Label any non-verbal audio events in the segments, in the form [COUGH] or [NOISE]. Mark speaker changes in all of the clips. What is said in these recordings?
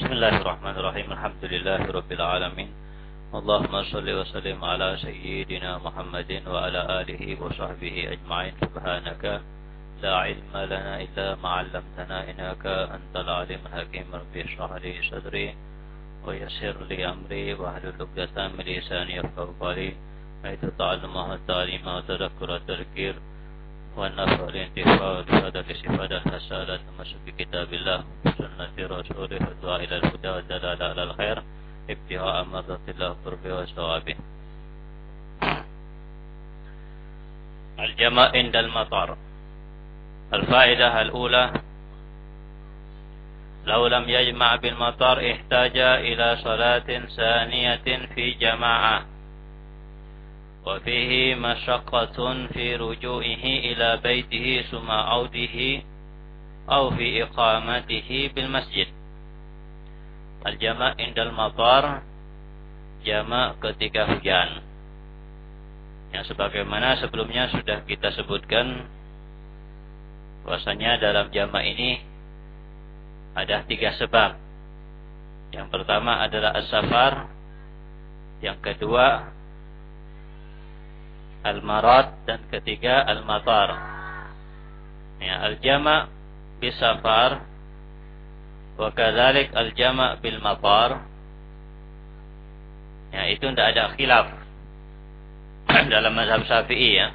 Speaker 1: بسم الله الرحمن الرحيم. الحمد لله رب العالمين. اللهم صل وسلم على سيدنا محمد وعلى آله وصحبه أجمعين. سبحانك لا علم لنا إلا ما علمتنا إنك أنت العليم الحكيم. رب اشرح لي صدري ويسر لي أمري واحلل عقدة من لساني يفقهوا قولي. حيث تعلم والتعليم وتذكر التذكير. والنفع الانتفاع والإفادة الاستفادة الحسنة تمسك بكتاب الله وسنة رسوله والدعاء إلى الهدى والدلالة على الخير ابتغاء مرضات الله قربه وثوابه الجمع عند المطر الفائدة الأولى لو لم يجمع بالمطر احتاج إلى صلاة ثانية في جماعة. وفيه مشقة في رجوعه إلى بيته ثم عوده أو في إقامته بالمسجد Al-jama' indal matar Jama' ketika hujan Yang sebagaimana sebelumnya sudah kita sebutkan bahwasanya dalam jama' ini Ada tiga sebab Yang pertama adalah as-safar Yang kedua Al-marad Dan ketiga al-matar ya, Al-jama' bisafar Wakadalik al-jama' bil matar. Ya, itu tidak ada khilaf [CLEARS THROAT] dalam mazhab Syafi'i ya.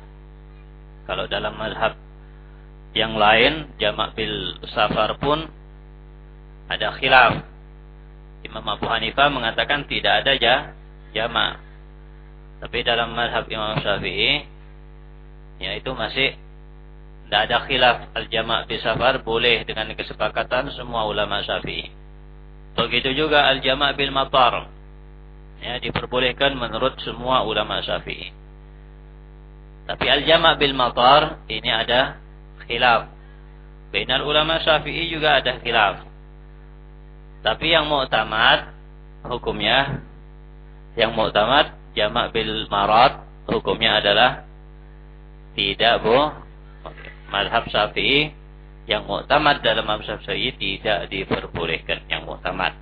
Speaker 1: Kalau dalam mazhab yang lain jama' bil safar pun ada khilaf. Imam Abu Hanifah mengatakan tidak ada ya jama'. Tapi dalam mazhab Imam Syafi'i ya itu masih tidak ada khilaf al-jama' bi safar boleh dengan kesepakatan semua ulama Syafi'i. Begitu juga al-jama' bil matar. Ya, diperbolehkan menurut semua ulama Syafi'i. Tapi al-jama' bil matar ini ada khilaf. Bainal ulama Syafi'i juga ada khilaf. Tapi yang mu'tamad hukumnya yang mu'tamad jama' bil marat hukumnya adalah tidak boh madhab syafi'i yang muktamad dalam madhab syafi'i tidak diperbolehkan yang muktamad.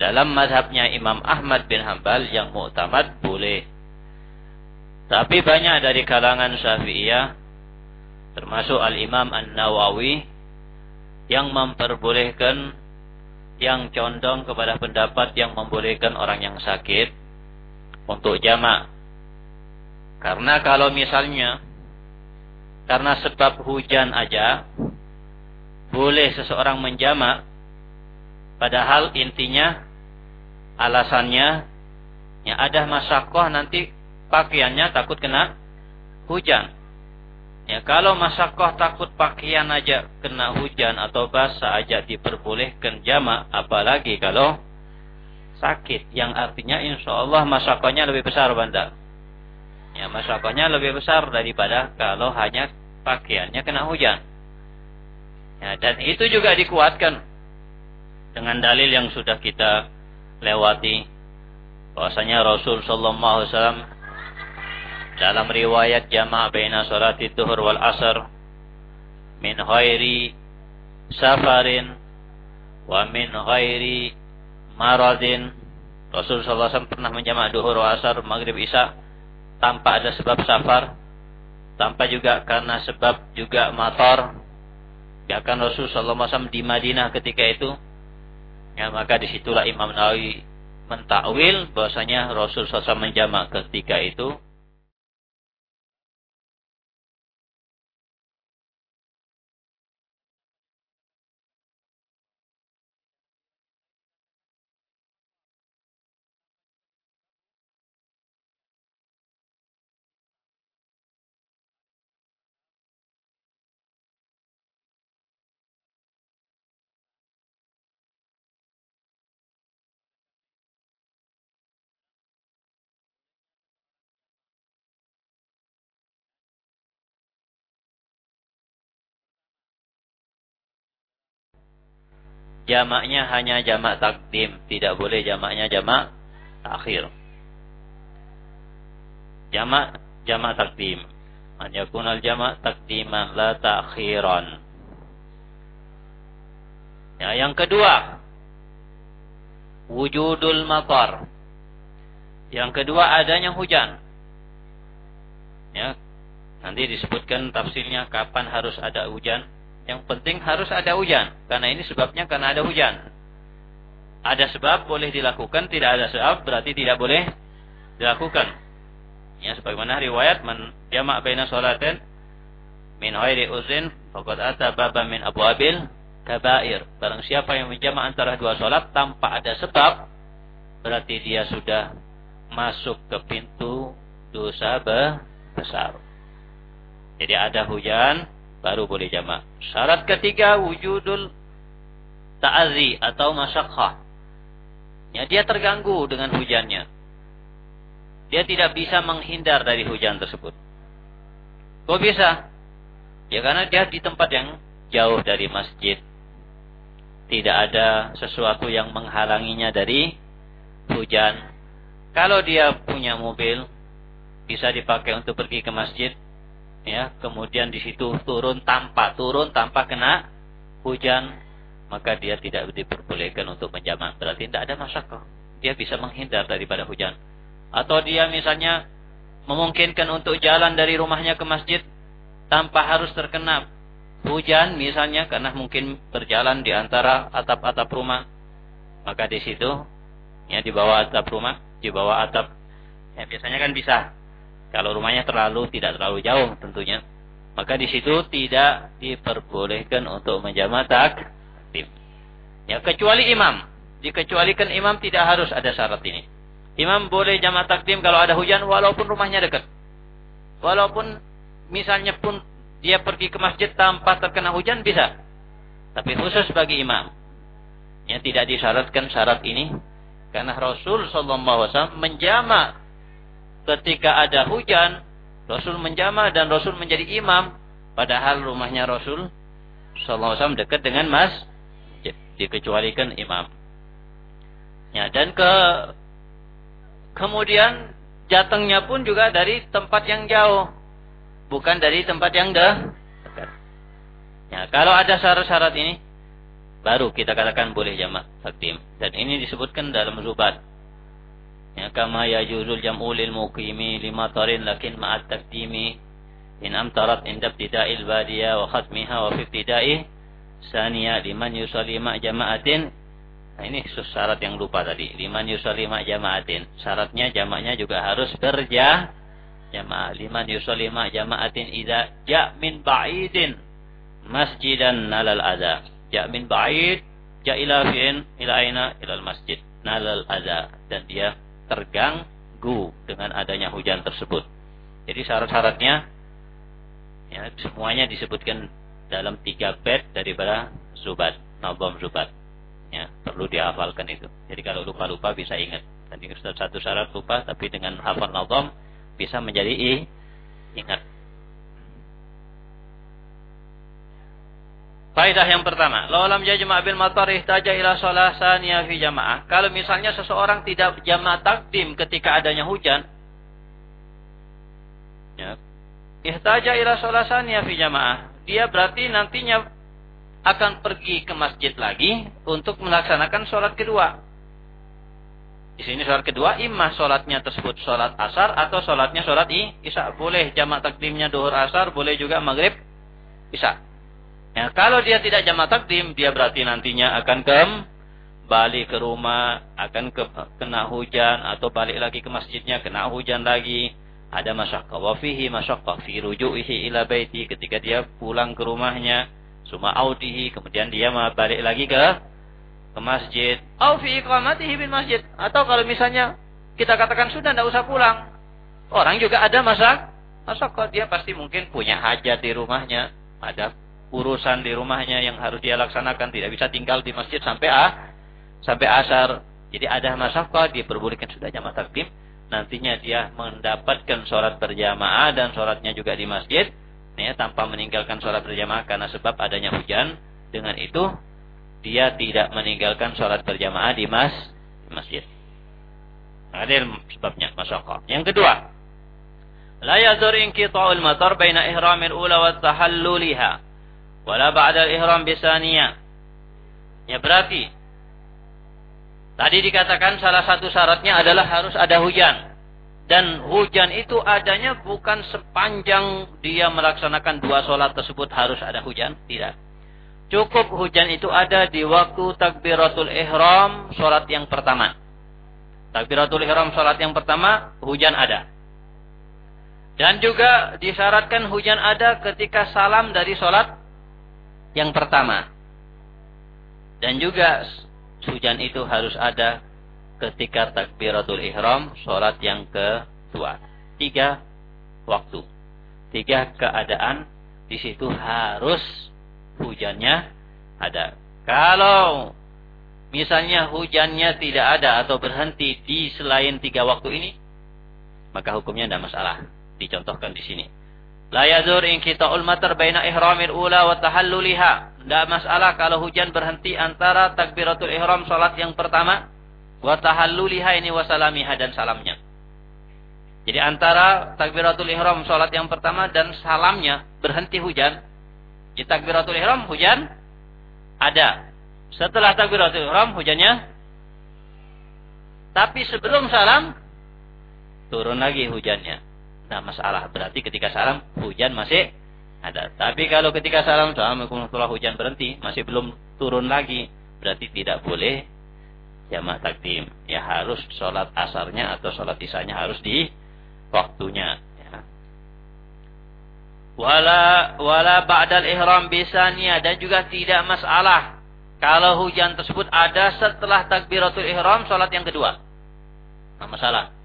Speaker 1: Dalam madhabnya Imam Ahmad bin Hambal yang muktamad boleh. Tapi banyak dari kalangan syafi'iyah termasuk Al-Imam An-Nawawi yang memperbolehkan yang condong kepada pendapat yang membolehkan orang yang sakit untuk jamak. Karena kalau misalnya karena sebab hujan aja boleh seseorang menjamak padahal intinya alasannya ya ada masakoh nanti pakaiannya takut kena hujan ya kalau masakoh takut pakaian aja kena hujan atau basah aja diperbolehkan jamak apalagi kalau sakit yang artinya insya Allah masakohnya lebih besar banda ya masakohnya lebih besar daripada kalau hanya pakaiannya kena hujan. Ya, dan itu juga dikuatkan dengan dalil yang sudah kita lewati bahwasanya Rasul sallallahu alaihi wasallam dalam riwayat jama' baina salati duhur wal asar min ghairi safarin wa min ghairi maradin. Rasul sallallahu alaihi wasallam pernah menjamak duhur asar maghrib isya tanpa ada sebab safar tanpa juga karena sebab juga motor ya kan Rasul sallallahu alaihi wasallam di Madinah ketika itu. Ya maka di situlah Imam Nawawi mentakwil bahwasanya Rasul SAW menjamak ketika itu jamaknya hanya jamak takdim, tidak boleh jamaknya jamak takhir. Jamak jamak takdim. An yakunal jamak takdiman la takhiran. Ya, yang kedua, wujudul matar. Yang kedua adanya hujan. Ya. Nanti disebutkan tafsirnya kapan harus ada hujan. Yang penting harus ada hujan karena ini sebabnya karena ada hujan. Ada sebab boleh dilakukan, tidak ada sebab berarti tidak boleh dilakukan. Ya sebagaimana riwayat man jama' baina salatin min ghairi uzin faqad ata baba min abwabil kabair. Barang siapa yang menjama' antara dua salat tanpa ada sebab berarti dia sudah masuk ke pintu dosa besar. Jadi ada hujan baru boleh jama'. Syarat ketiga wujudul ta'azi atau masyakkah. Ya, dia terganggu dengan hujannya. Dia tidak bisa menghindar dari hujan tersebut. Kok bisa? Ya karena dia di tempat yang jauh dari masjid. Tidak ada sesuatu yang menghalanginya dari hujan. Kalau dia punya mobil, bisa dipakai untuk pergi ke masjid. Ya, kemudian di situ turun tanpa turun tanpa kena hujan, maka dia tidak diperbolehkan untuk menjamak. Berarti tidak ada masalah. Dia bisa menghindar daripada hujan. Atau dia misalnya memungkinkan untuk jalan dari rumahnya ke masjid, tanpa harus terkena hujan misalnya karena mungkin berjalan di antara atap-atap rumah maka di situ ya di bawah atap rumah di bawah atap ya biasanya kan bisa kalau rumahnya terlalu tidak terlalu jauh tentunya. Maka di situ tidak diperbolehkan untuk menjama takdim ya kecuali imam. Dikecualikan imam tidak harus ada syarat ini. Imam boleh jama takdim kalau ada hujan walaupun rumahnya dekat. Walaupun misalnya pun dia pergi ke masjid tanpa terkena hujan bisa. Tapi khusus bagi imam. Yang tidak disyaratkan syarat ini. Karena Rasul sallallahu alaihi wasallam menjama ketika ada hujan, Rasul menjama dan Rasul menjadi imam padahal rumahnya Rasul sallallahu alaihi dekat dengan mas dikecualikan imam. Ya, dan ke kemudian jatengnya pun juga dari tempat yang jauh bukan dari tempat yang dah dekat. Ya, kalau ada syarat-syarat ini baru kita katakan boleh jamak takdim dan ini disebutkan dalam zubat. Ya, kama yajuzul jam'u lil muqimi lima tarin lakin ma'at takdimi in amtarat inda ibtida'il badiya wa khatmiha wa fi saniya liman yusalli ma' jama'atin. Nah, ini syarat yang lupa tadi. Liman yusalli ma' jama'atin. Syaratnya jamaknya juga harus berjamaah jamaah. Liman yusalli ma jamaatin idza ja min ba'idin masjidan nalal adza. Ja min ba'id ja ila fi'in masjid nalal adza. Dan dia terganggu dengan adanya hujan tersebut. Jadi syarat-syaratnya ya semuanya disebutkan dalam tiga bed daripada zubat nabam zubat. Ya perlu dihafalkan itu. Jadi kalau lupa-lupa bisa ingat. Tadi satu syarat lupa tapi dengan hafal nabam bisa menjadi ingat. Faidah yang pertama, laulam jama' bil matar ihtaja ila shalah saniyah fi jamaah. Kalau misalnya seseorang tidak jamaah takdim ketika adanya hujan, ya. Ihtaja ila shalah saniyah fi jamaah. Dia berarti nantinya akan pergi ke masjid lagi untuk melaksanakan sholat kedua. Di sini sholat kedua, imah sholatnya tersebut sholat asar atau sholatnya sholat isya. Boleh jamak takdimnya duhur asar, boleh juga maghrib isya. Ya, kalau dia tidak jamak takdim, dia berarti nantinya akan kembali ke rumah, akan ke, kena hujan atau balik lagi ke masjidnya kena hujan lagi. Ada masyarakat wafihi masyarakat fi ruju'ihi ila baiti ketika dia pulang ke rumahnya, suma audihi kemudian dia balik lagi ke ke masjid. Au fi iqamatihi bil masjid. Atau kalau misalnya kita katakan sudah tidak usah pulang. Orang juga ada masak. Masak dia pasti mungkin punya hajat di rumahnya. Ada urusan di rumahnya yang harus dia laksanakan. Tidak bisa tinggal di masjid sampai ah, sampai asar. Jadi ada masak kok diperbolehkan sudah jamaah takdim. Nantinya dia mendapatkan sholat berjamaah dan sholatnya juga di masjid. Ya, tanpa meninggalkan sholat berjamaah karena sebab adanya hujan. Dengan itu dia tidak meninggalkan sholat berjamaah di mas di masjid. Ada sebabnya, masyaallah. Yang kedua, la yazur inqita'ul matar baina ihramil ula wa tahalluliha wala ba'da al-ihram bisaniyah. Ya berarti Tadi dikatakan salah satu syaratnya adalah harus ada hujan. Dan hujan itu adanya bukan sepanjang dia melaksanakan dua sholat tersebut harus ada hujan. Tidak. Cukup hujan itu ada di waktu takbiratul ihram sholat yang pertama. Takbiratul ihram sholat yang pertama, hujan ada. Dan juga disyaratkan hujan ada ketika salam dari sholat yang pertama. Dan juga hujan itu harus ada ketika takbiratul ihram sholat yang kedua. Tiga waktu. Tiga keadaan di situ harus hujannya ada. Kalau misalnya hujannya tidak ada atau berhenti di selain tiga waktu ini, maka hukumnya tidak masalah. Dicontohkan di sini. La yazur kita ulmatar baina ihramil ula wa tahalluliha. Tidak masalah kalau hujan berhenti antara takbiratul ihram salat yang pertama wa tahalluliha ini wa salamiha dan salamnya. Jadi antara takbiratul ihram salat yang pertama dan salamnya berhenti hujan. Di takbiratul ihram hujan ada. Setelah takbiratul ihram hujannya tapi sebelum salam turun lagi hujannya. Nah masalah berarti ketika salam hujan masih ada. Tapi kalau ketika salam Assalamualaikum hujan berhenti masih belum turun lagi berarti tidak boleh jamak takdim. Ya harus sholat asarnya atau sholat isanya harus di waktunya. Ya. Wala wala ba'dal ihram bisania dan juga tidak masalah kalau hujan tersebut ada setelah takbiratul ihram sholat yang kedua. Nah, masalah.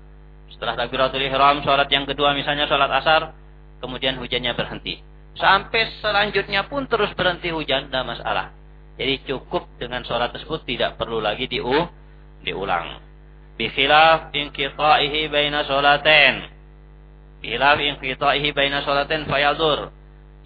Speaker 1: Setelah takbiratul ihram, sholat yang kedua misalnya sholat asar, kemudian hujannya berhenti. Sampai selanjutnya pun terus berhenti hujan, tidak masalah. Jadi cukup dengan sholat tersebut, tidak perlu lagi diu, diulang. Bikhilaf inqita'ihi baina sholaten. Bikhilaf inqita'ihi baina sholaten fayadur.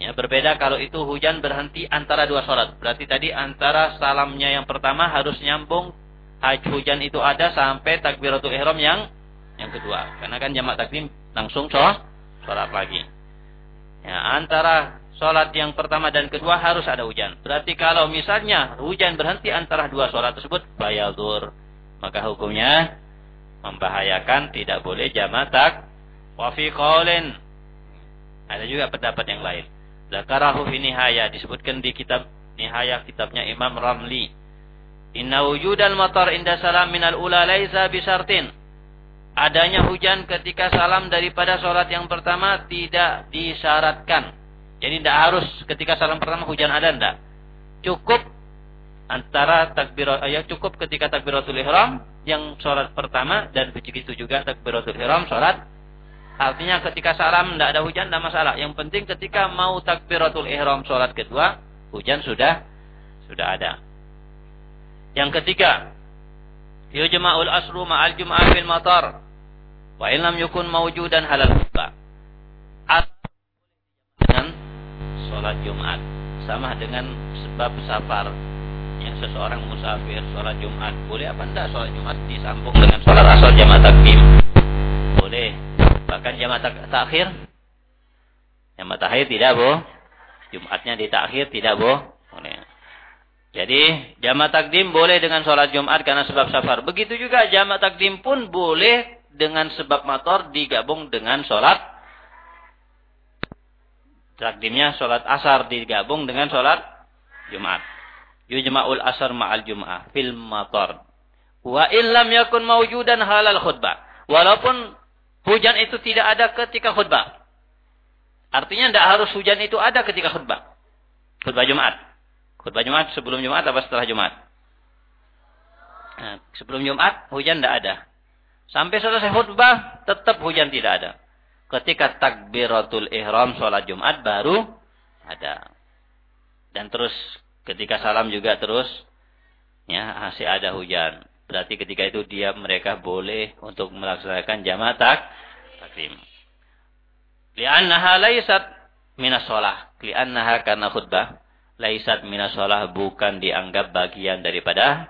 Speaker 1: Ya, berbeda kalau itu hujan berhenti antara dua sholat. Berarti tadi antara salamnya yang pertama harus nyambung hujan itu ada sampai takbiratul ihram yang yang kedua. Karena kan jamak takdim langsung sholat, sholat lagi. Ya, antara sholat yang pertama dan kedua harus ada hujan. Berarti kalau misalnya hujan berhenti antara dua sholat tersebut, bayaldur. Maka hukumnya membahayakan tidak boleh jamak tak. Wafi qaulin. Ada juga pendapat yang lain. Zakarahu fi nihaya disebutkan di kitab nihaya kitabnya Imam Ramli. Inna wujudal matar inda salam minal ula laisa bisartin adanya hujan ketika salam daripada sholat yang pertama tidak disyaratkan. Jadi tidak harus ketika salam pertama hujan ada tidak. Cukup antara takbirat ya cukup ketika takbiratul ihram yang sholat pertama dan begitu juga takbiratul ihram sholat artinya ketika salam tidak ada hujan tidak masalah yang penting ketika mau takbiratul ihram sholat kedua hujan sudah sudah ada yang ketiga yujma'ul asru ma'al jum'ah fil matar Wa illam yukun mawjudan halal khutbah. Dengan sholat Jumat. Sama dengan sebab safar. Yang seseorang musafir sholat Jumat. Boleh apa enggak sholat Jumat disambung dengan sholat asal jamaah takdim? Boleh. Bahkan jamaah tak takhir. Jamaah takhir tidak boh. Jumatnya di takhir tidak boh. Jadi jamaah takdim boleh dengan sholat Jumat karena sebab safar. Begitu juga jamaah takdim pun boleh dengan sebab motor digabung dengan sholat takdimnya sholat asar digabung dengan sholat Jumat. Yujma'ul asar ma'al jum'ah fil motor. Wa illam yakun mawjudan halal khutbah. Walaupun hujan itu tidak ada ketika khutbah. Artinya tidak harus hujan itu ada ketika khutbah. Khutbah Jumat. Khutbah Jumat sebelum Jumat atau setelah Jumat? Nah, sebelum Jumat hujan tidak ada. Sampai selesai khutbah tetap hujan tidak ada. Ketika takbiratul ihram sholat Jumat baru ada. Dan terus ketika salam juga terus ya masih ada hujan. Berarti ketika itu dia mereka boleh untuk melaksanakan jamaah tak takdim. Li'annaha laisat minas sholah. Li'annaha karena khutbah. Laisat minas sholah bukan dianggap bagian daripada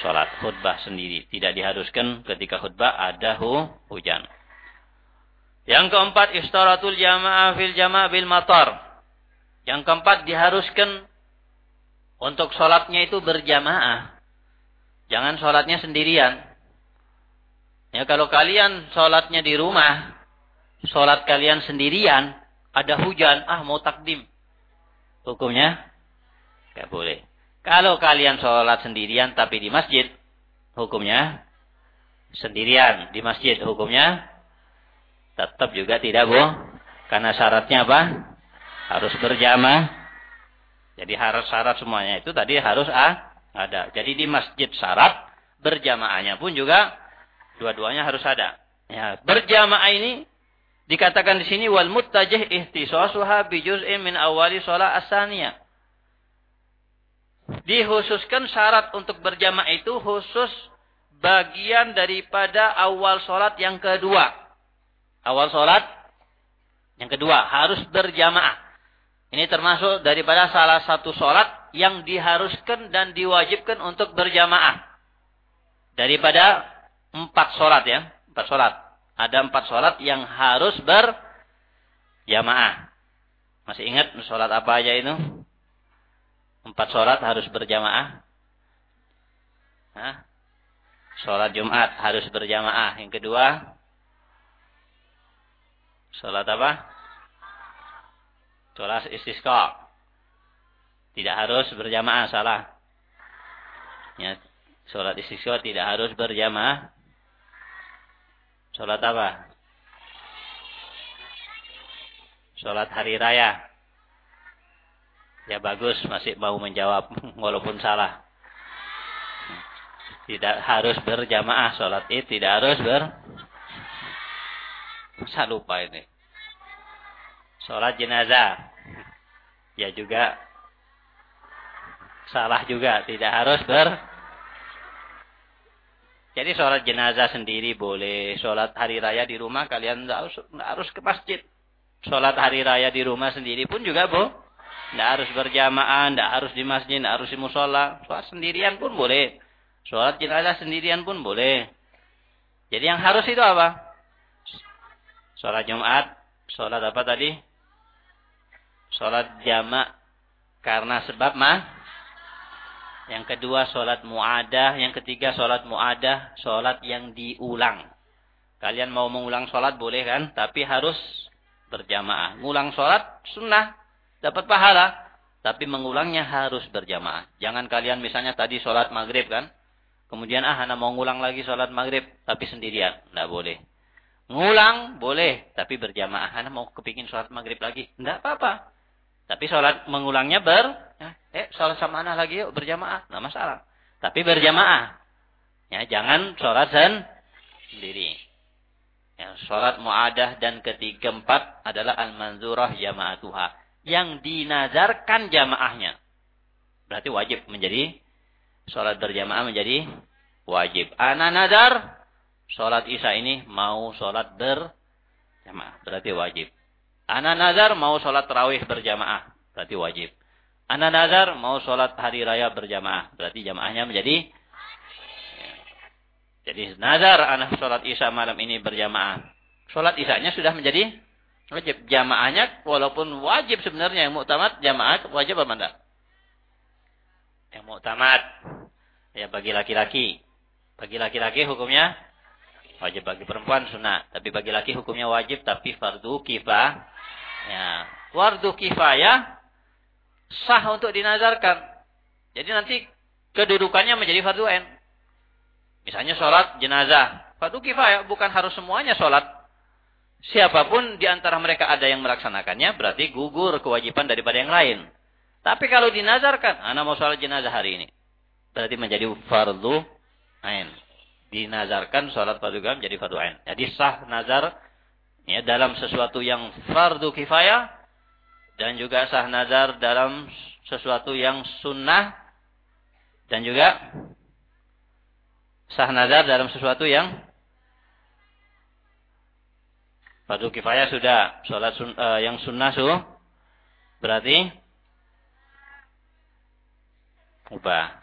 Speaker 1: sholat khutbah sendiri. Tidak diharuskan ketika khutbah ada hu, hujan. Yang keempat, istaratul jamaah fil jamaah bil matar. Yang keempat, diharuskan untuk sholatnya itu berjamaah. Jangan sholatnya sendirian. Ya kalau kalian sholatnya di rumah, sholat kalian sendirian, ada hujan, ah mau takdim. Hukumnya? Gak boleh. Kalau kalian sholat sendirian tapi di masjid, hukumnya? Sendirian di masjid, hukumnya? Tetap juga tidak bu. Karena syaratnya apa? Harus berjamaah. Jadi harus syarat semuanya itu tadi harus ah, ada. Jadi di masjid syarat berjamaahnya pun juga dua-duanya harus ada. Ya, berjamaah ini dikatakan di sini wal muttajih ihtisasuha bi juz'in min awali shalah asaniyah. Dikhususkan syarat untuk berjamaah itu khusus bagian daripada awal sholat yang kedua. Awal sholat yang kedua harus berjamaah. Ini termasuk daripada salah satu sholat yang diharuskan dan diwajibkan untuk berjamaah. Daripada empat sholat ya. Empat sholat. Ada empat sholat yang harus berjamaah. Masih ingat sholat apa aja itu? Empat sholat harus berjamaah. Hah? Sholat Jumat harus berjamaah. Yang kedua, sholat apa? Sholat istisqa. Tidak harus berjamaah, salah. Ya, sholat istisqa tidak harus berjamaah. Sholat apa? Sholat hari raya. Ya bagus, masih mau menjawab [LAUGHS] walaupun salah. Tidak harus berjamaah sholat id, tidak harus ber. Saya lupa ini. Sholat jenazah. Ya juga salah juga. Tidak harus ber. Jadi sholat jenazah sendiri boleh. Sholat hari raya di rumah kalian tidak harus, harus ke masjid. Sholat hari raya di rumah sendiri pun juga bu. Tidak harus berjamaah, tidak harus di masjid, tidak harus di musola. Sholat sendirian pun boleh. Sholat jenazah sendirian pun boleh. Jadi yang harus itu apa? Sholat Jumat. Sholat apa tadi? Sholat jamak karena sebab mah. Yang kedua sholat muadah. Yang ketiga sholat muadah. Sholat yang diulang. Kalian mau mengulang sholat boleh kan? Tapi harus berjamaah. Ngulang sholat sunnah. Dapat pahala. Tapi mengulangnya harus berjamaah. Jangan kalian misalnya tadi sholat maghrib kan? Kemudian ah anak mau ngulang lagi sholat maghrib. Tapi sendirian. Tidak boleh. Ngulang boleh. Tapi berjamaah. Anak mau kepingin sholat maghrib lagi. Tidak apa-apa. Tapi sholat mengulangnya ber, ya, eh sholat sama anak lagi yuk berjamaah, nggak masalah. Tapi berjamaah, ya jangan sholat sendiri. Ya, sholat muadah dan ketiga empat adalah al-manzurah jamaatuha. Yang dinazarkan jamaahnya. Berarti wajib menjadi sholat berjamaah menjadi wajib. Ana nazar sholat isya ini mau sholat berjamaah. Berarti wajib. Anak nazar mau sholat terawih berjamaah. Berarti wajib. Anak nazar mau sholat hari raya berjamaah. Berarti jamaahnya menjadi. Jadi nazar anak sholat isya malam ini berjamaah. Sholat isyanya sudah menjadi wajib. Jamaahnya walaupun wajib sebenarnya yang muktamad jamaah wajib apa enggak? Yang muktamad. Ya bagi laki-laki. Bagi laki-laki hukumnya wajib bagi perempuan sunnah. Tapi bagi laki hukumnya wajib tapi fardu kifah Ya, wardu kifayah sah untuk dinazarkan. Jadi nanti kedudukannya menjadi fardu ain. Misalnya sholat jenazah. Fardu kifayah bukan harus semuanya sholat. Siapa pun di antara mereka ada yang melaksanakannya berarti gugur kewajiban daripada yang lain. Tapi kalau dinazarkan, anak mau sholat jenazah hari ini. Berarti menjadi fardu ain. Dinazarkan sholat fardu menjadi fardu ain. Jadi sah nazar ya dalam sesuatu yang fardu kifayah dan juga sah nazar dalam sesuatu yang sunnah dan juga sah nazar dalam sesuatu yang fardu kifayah sudah sholat sun, uh, yang sunnah su berarti ubah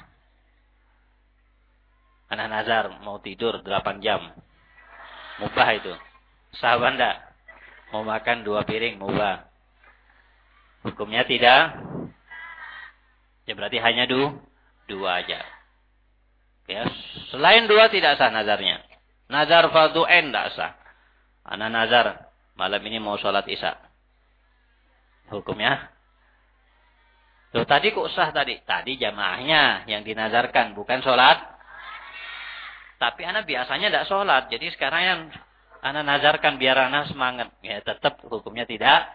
Speaker 1: anak nazar mau tidur 8 jam mubah itu Sahabat enggak? Mau makan dua piring, mubah. Hukumnya tidak. Ya berarti hanya du, dua aja. Ya, selain dua tidak sah nazarnya. Nazar fardu ain tidak sah. Ana nazar malam ini mau sholat isya. Hukumnya? Tuh tadi kok sah tadi? Tadi jamaahnya yang dinazarkan, bukan sholat. Tapi anak biasanya tidak sholat. Jadi sekarang yang anak nazarkan biar anak semangat. Ya tetap hukumnya tidak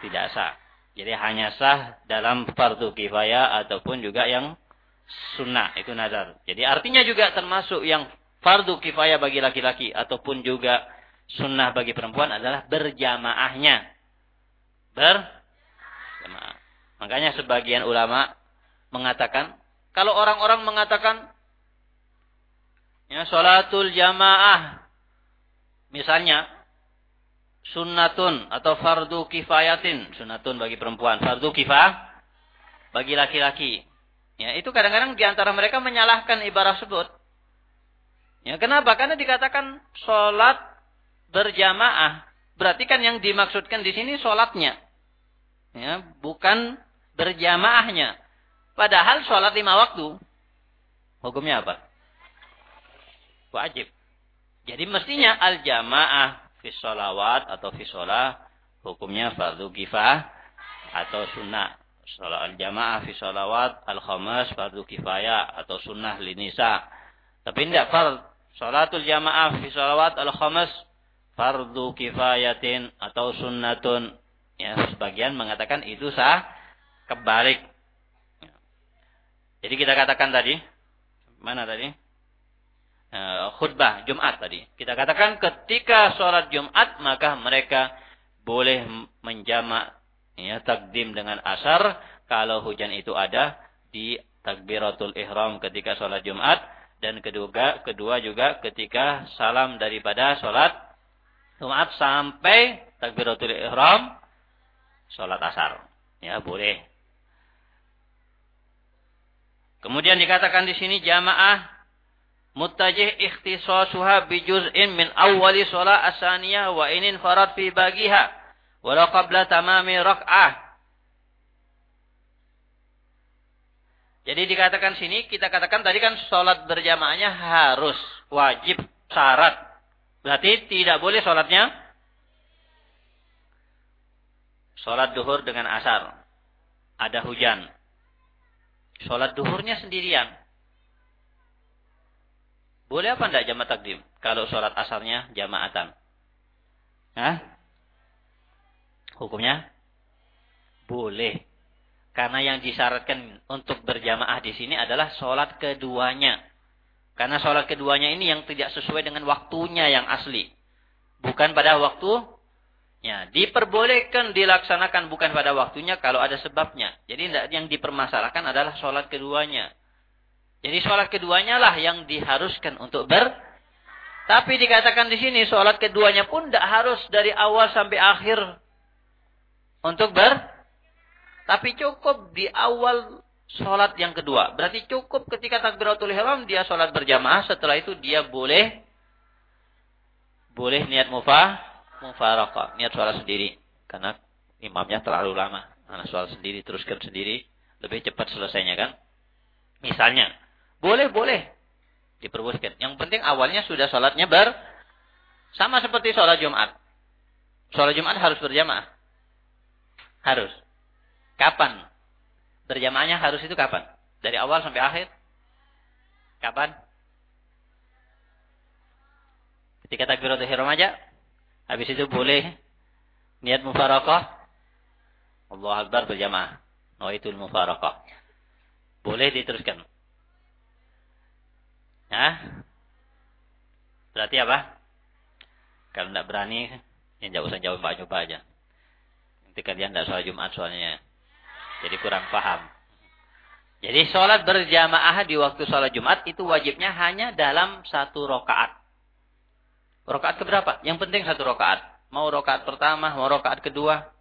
Speaker 1: tidak sah. Jadi hanya sah dalam fardu kifayah ataupun juga yang sunnah itu nazar. Jadi artinya juga termasuk yang fardu kifayah bagi laki-laki ataupun juga sunnah bagi perempuan adalah berjamaahnya. Berjamaah. Makanya sebagian ulama mengatakan kalau orang-orang mengatakan ya salatul jamaah misalnya sunnatun atau fardu kifayatin, sunnatun bagi perempuan, fardu kifah bagi laki-laki. Ya, itu kadang-kadang di antara mereka menyalahkan ibarat tersebut. Ya, kenapa? Karena dikatakan sholat berjamaah. Berarti kan yang dimaksudkan di sini sholatnya. Ya, bukan berjamaahnya. Padahal sholat lima waktu. Hukumnya apa? Wajib. Jadi mestinya al-jamaah fi atau fi hukumnya fardu kifah atau sunnah. Salat al-jamaah fi al-khamas fardu kifayah atau sunnah linisa. Tapi tidak fard. Salatul jamaah fi al-khamas fardu kifayatin atau sunnatun. Ya, sebagian mengatakan itu sah kebalik. Jadi kita katakan tadi, mana tadi? uh, khutbah Jumat tadi. Kita katakan ketika sholat Jumat maka mereka boleh menjamak ya takdim dengan asar kalau hujan itu ada di takbiratul ihram ketika sholat Jumat dan kedua kedua juga ketika salam daripada sholat Jumat sampai takbiratul ihram sholat asar. Ya boleh. Kemudian dikatakan di sini jamaah muttajih ikhtisasuha bi juz'in min awwali shalah asaniyah wa inin farad fi bagiha walau qabla tamami rak'ah. Jadi dikatakan sini kita katakan tadi kan sholat berjamaahnya harus wajib syarat. Berarti tidak boleh sholatnya sholat duhur dengan asar. Ada hujan. Sholat duhurnya sendirian. Boleh apa enggak jamaah takdim? Kalau sholat asarnya jamaatan. Hah? Hukumnya? Boleh. Karena yang disyaratkan untuk berjamaah di sini adalah sholat keduanya. Karena sholat keduanya ini yang tidak sesuai dengan waktunya yang asli. Bukan pada waktu Ya, diperbolehkan dilaksanakan bukan pada waktunya kalau ada sebabnya. Jadi yang dipermasalahkan adalah sholat keduanya. Jadi sholat keduanya lah yang diharuskan untuk ber. Tapi dikatakan di sini sholat keduanya pun tidak harus dari awal sampai akhir untuk ber. Tapi cukup di awal sholat yang kedua. Berarti cukup ketika takbiratul ihram dia sholat berjamaah. Setelah itu dia boleh boleh niat mufah mufarakah, niat sholat sendiri. Karena imamnya terlalu lama. Anak sholat sendiri, teruskan sendiri. Lebih cepat selesainya kan. Misalnya, boleh, boleh. Diperbolehkan. Yang penting awalnya sudah sholatnya ber... Sama seperti sholat Jumat. Sholat Jumat harus berjamaah. Harus. Kapan? Berjamaahnya harus itu kapan? Dari awal sampai akhir? Kapan? Ketika takbiratul ihram aja. Habis itu boleh niat mufarakah. Allah Akbar berjamaah. Nawaitul mufarakah. Boleh diteruskan. Hah? Berarti apa? Kalau tidak berani, ya jauh usah jauh coba aja. Nanti kalian tidak sholat Jumat soalnya. Jadi kurang paham. Jadi sholat berjamaah di waktu sholat Jumat itu wajibnya hanya dalam satu rokaat. Rokaat keberapa? Yang penting satu rokaat. Mau rokaat pertama, mau rokaat kedua.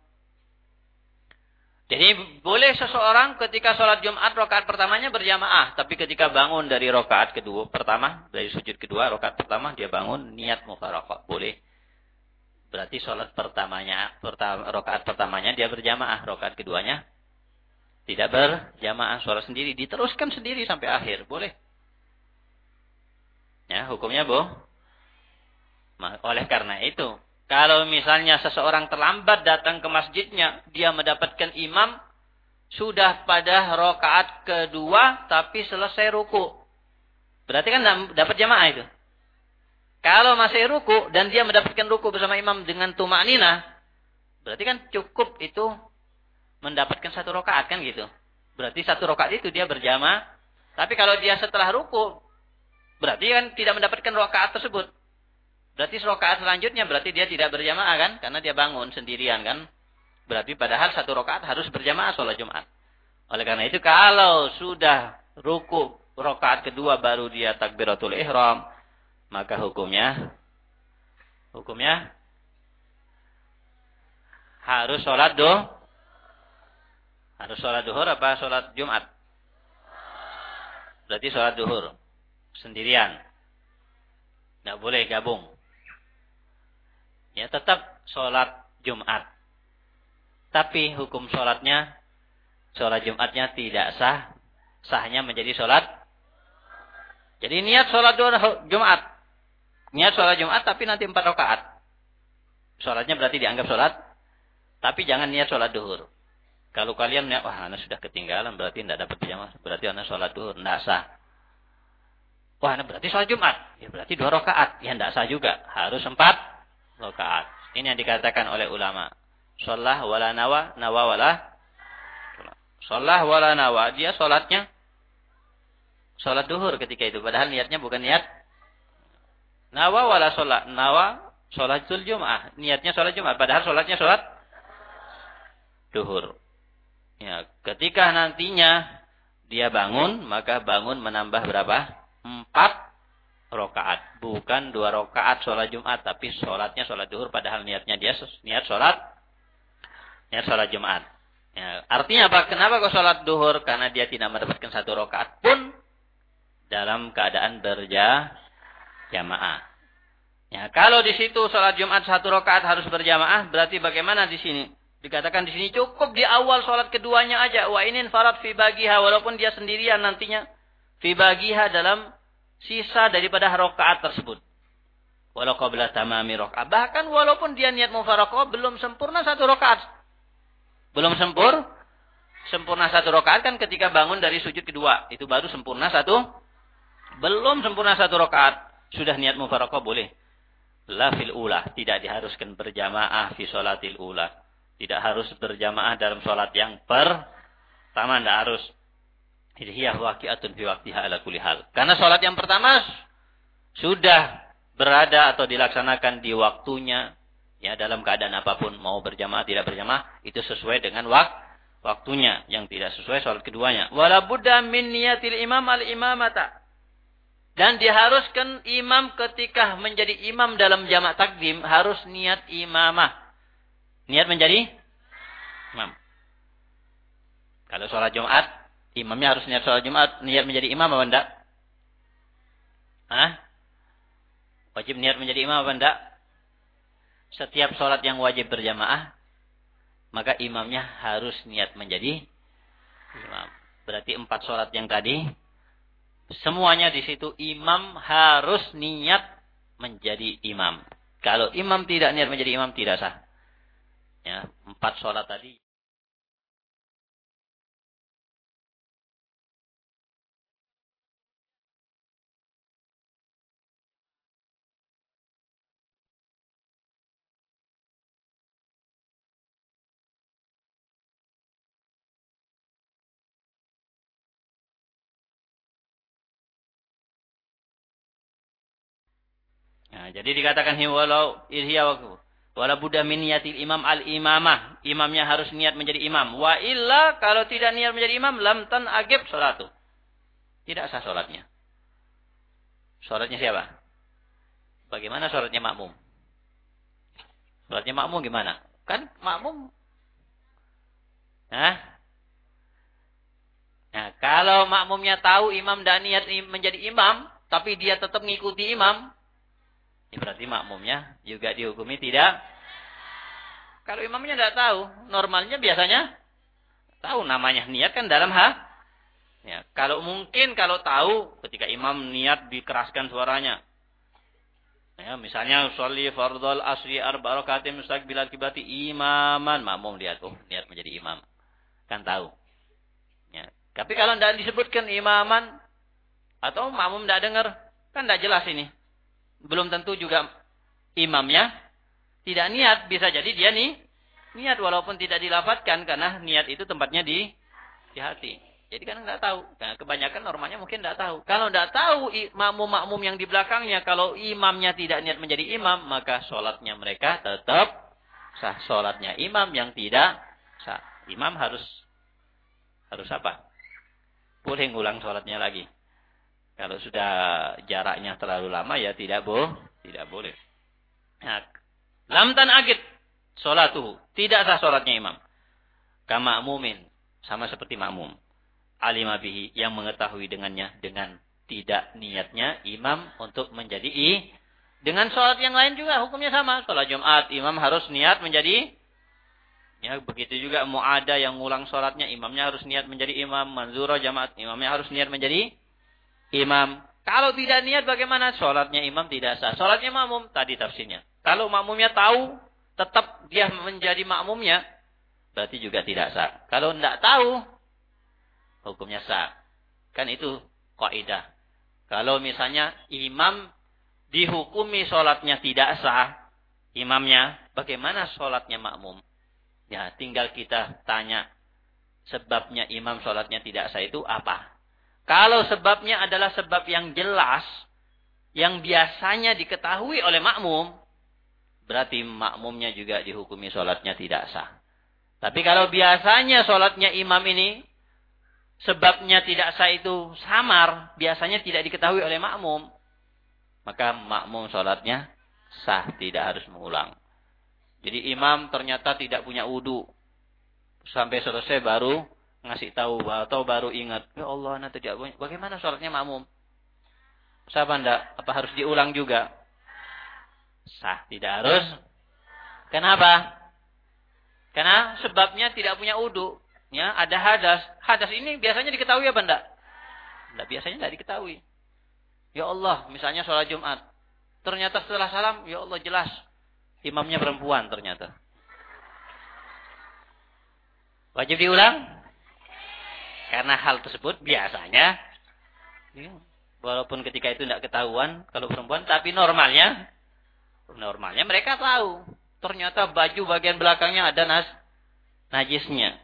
Speaker 1: Jadi boleh seseorang ketika sholat Jumat rokaat pertamanya berjamaah, tapi ketika bangun dari rokaat kedua pertama dari sujud kedua rokaat pertama dia bangun niat mufarakah boleh. Berarti sholat pertamanya pertama, rokaat pertamanya dia berjamaah, rokaat keduanya tidak berjamaah sholat sendiri, diteruskan sendiri sampai akhir boleh. Ya, hukumnya boh. Oleh karena itu, kalau misalnya seseorang terlambat datang ke masjidnya, dia mendapatkan imam sudah pada rokaat kedua tapi selesai ruku. Berarti kan dapat jamaah itu. Kalau masih ruku dan dia mendapatkan ruku bersama imam dengan tumak nina, berarti kan cukup itu mendapatkan satu rokaat kan gitu. Berarti satu rokaat itu dia berjamaah. Tapi kalau dia setelah ruku, berarti kan tidak mendapatkan rokaat tersebut. Berarti rokaat selanjutnya berarti dia tidak berjamaah kan? Karena dia bangun sendirian kan? Berarti padahal satu rokaat harus berjamaah sholat Jumat. Oleh karena itu kalau sudah ruku rokaat kedua baru dia takbiratul ihram, maka hukumnya hukumnya harus sholat do harus sholat duhur apa sholat Jumat? Berarti sholat duhur sendirian. Tidak boleh gabung. Ya tetap sholat Jumat. Tapi hukum sholatnya, sholat Jumatnya tidak sah. Sahnya menjadi sholat. Jadi niat sholat Jumat. Niat sholat Jumat tapi nanti empat rakaat. Sholatnya berarti dianggap sholat. Tapi jangan niat sholat duhur. Kalau kalian niat, wah anak sudah ketinggalan berarti tidak dapat pijama. Berarti anak sholat duhur. Tidak sah. Wah anak berarti sholat Jumat. Ya berarti dua rakaat. Ya tidak sah juga. Harus empat rakaat. Ini yang dikatakan oleh ulama. Sholah wala nawa, nawa wala. Sholah wala nawa. Dia sholatnya sholat duhur ketika itu. Padahal niatnya bukan niat Nawa wala sholat. Nawa sholatul jum'ah. Niatnya sholat jum'ah. Padahal sholatnya sholat duhur. Ya, ketika nantinya dia bangun, maka bangun menambah berapa? Empat rokaat. Bukan dua rokaat sholat Jumat, tapi sholatnya sholat duhur. Padahal niatnya dia niat sholat, niat sholat Jumat. Ya, artinya apa? Kenapa kok sholat duhur? Karena dia tidak mendapatkan satu rokaat pun dalam keadaan berjamaah jamaah. Ya, kalau di situ sholat Jumat satu rakaat harus berjamaah, berarti bagaimana di sini? Dikatakan di sini cukup di awal sholat keduanya aja. Wa inin farat fi bagiha walaupun dia sendirian nantinya fi bagiha dalam sisa daripada rakaat tersebut. Walau qabla tamami rakaat. Bahkan walaupun dia niat mufaraqah belum sempurna satu rakaat. Belum sempur sempurna satu rakaat kan ketika bangun dari sujud kedua. Itu baru sempurna satu. Belum sempurna satu rakaat sudah niat mufaraqah boleh. La fil ula, tidak diharuskan berjamaah fi sholatil ula. Tidak harus berjamaah dalam sholat yang pertama, tidak harus. Karena sholat yang pertama sudah berada atau dilaksanakan di waktunya. Ya dalam keadaan apa pun mau berjamaah tidak berjamaah itu sesuai dengan wak waktunya. Yang tidak sesuai sholat keduanya. Wala budda min niyatil imam al imamata. Dan diharuskan imam ketika menjadi imam dalam jamak takdim harus niat imamah. Niat menjadi imam. Kalau sholat Jumat, imamnya harus niat sholat Jumat, niat menjadi imam apa enggak? Hah? Wajib niat menjadi imam apa enggak? Setiap sholat yang wajib berjamaah, maka imamnya harus niat menjadi imam. Berarti empat sholat yang tadi Semuanya di situ imam harus niat menjadi imam. Kalau imam tidak niat menjadi imam tidak sah. Ya, empat sholat tadi. Nah, jadi dikatakan walau ihya wala buddha min niyatil imam al imamah. Imamnya harus niat menjadi imam. Wa illa kalau tidak niat menjadi imam lam tan agib salatu. Tidak sah salatnya. Salatnya siapa? Bagaimana salatnya makmum? Salatnya makmum gimana? Kan makmum Hah? Nah, kalau makmumnya tahu imam dan niat menjadi imam, tapi dia tetap mengikuti imam, ini berarti makmumnya juga dihukumi tidak. Kalau imamnya tidak tahu, normalnya biasanya tahu namanya niat kan dalam ha? Ya, kalau mungkin kalau tahu ketika imam niat dikeraskan suaranya. Ya, misalnya sholli fardhol asri arba rakaatin mustaqbilal kibati imaman makmum dia tuh niat menjadi imam. Kan tahu. Ya. Tapi kalau tidak disebutkan imaman atau makmum tidak dengar, kan tidak jelas ini. Belum tentu juga imamnya tidak niat, bisa jadi dia nih niat walaupun tidak dilafatkan karena niat itu tempatnya di di hati. Jadi kan nggak tahu. Nah, kebanyakan normalnya mungkin nggak tahu. Kalau nggak tahu makmum-makmum yang di belakangnya, kalau imamnya tidak niat menjadi imam, maka sholatnya mereka tetap sah. Sholatnya imam yang tidak sah. Imam harus harus apa? Boleh ngulang sholatnya lagi. Kalau sudah jaraknya terlalu lama ya tidak boh, tidak boleh. Nah, lam tan agit tuh tidak sah sholatnya imam. Kama mumin sama seperti makmum alimabihi yang mengetahui dengannya dengan tidak niatnya imam untuk menjadi i. Dengan sholat yang lain juga hukumnya sama. Sholat Jumat imam harus niat menjadi Ya, begitu juga muada yang ngulang sholatnya, imamnya harus niat menjadi imam. Manzuro jamaat, imamnya harus niat menjadi imam. Kalau tidak niat bagaimana? Sholatnya imam tidak sah. Sholatnya makmum, tadi tafsirnya. Kalau makmumnya tahu, tetap dia menjadi makmumnya, berarti juga tidak sah. Kalau tidak tahu, hukumnya sah. Kan itu kaidah. Kalau misalnya imam dihukumi sholatnya tidak sah, imamnya, bagaimana sholatnya makmum? Ya, tinggal kita tanya sebabnya imam sholatnya tidak sah itu apa? Kalau sebabnya adalah sebab yang jelas, yang biasanya diketahui oleh makmum, berarti makmumnya juga dihukumi sholatnya tidak sah. Tapi kalau biasanya sholatnya imam ini sebabnya tidak sah itu samar, biasanya tidak diketahui oleh makmum, maka makmum sholatnya sah, tidak harus mengulang. Jadi imam ternyata tidak punya wudhu. Sampai selesai baru ngasih tahu atau baru ingat. Ya Allah, nanti tidak punya. Bagaimana sholatnya makmum? Sah apa enggak? Apa harus diulang juga? Sah, tidak harus. Kenapa? Karena sebabnya tidak punya wudhu ya ada hadas. Hadas ini biasanya diketahui apa enggak? Enggak biasanya enggak diketahui. Ya Allah, misalnya sholat Jumat. Ternyata setelah salam, ya Allah jelas. Imamnya perempuan ternyata. Wajib diulang? Karena hal tersebut biasanya, ya, walaupun ketika itu tidak ketahuan kalau perempuan, tapi normalnya, normalnya mereka tahu. Ternyata baju bagian belakangnya ada nas, najisnya.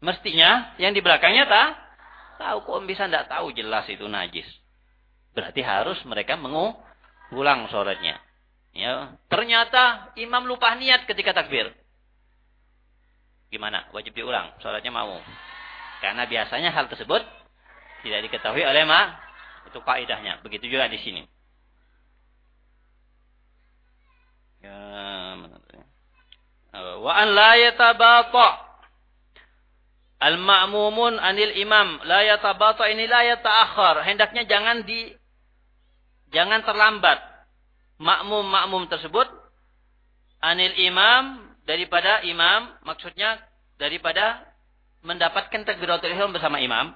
Speaker 1: Mestinya yang di belakangnya tak tahu kok bisa tidak tahu jelas itu najis. Berarti harus mereka mengulang sholatnya. Ya, ternyata imam lupa niat ketika takbir. Gimana? Wajib diulang. Sholatnya mau. Karena biasanya hal tersebut tidak diketahui oleh ma. Itu kaidahnya. Begitu juga di sini. Ya, wa an la yatabata Al-ma'mumun anil imam la yatabata ini la yata'akhir. Hendaknya jangan di jangan terlambat. Makmum-makmum tersebut anil imam daripada imam maksudnya daripada mendapatkan takbiratul ihram bersama imam.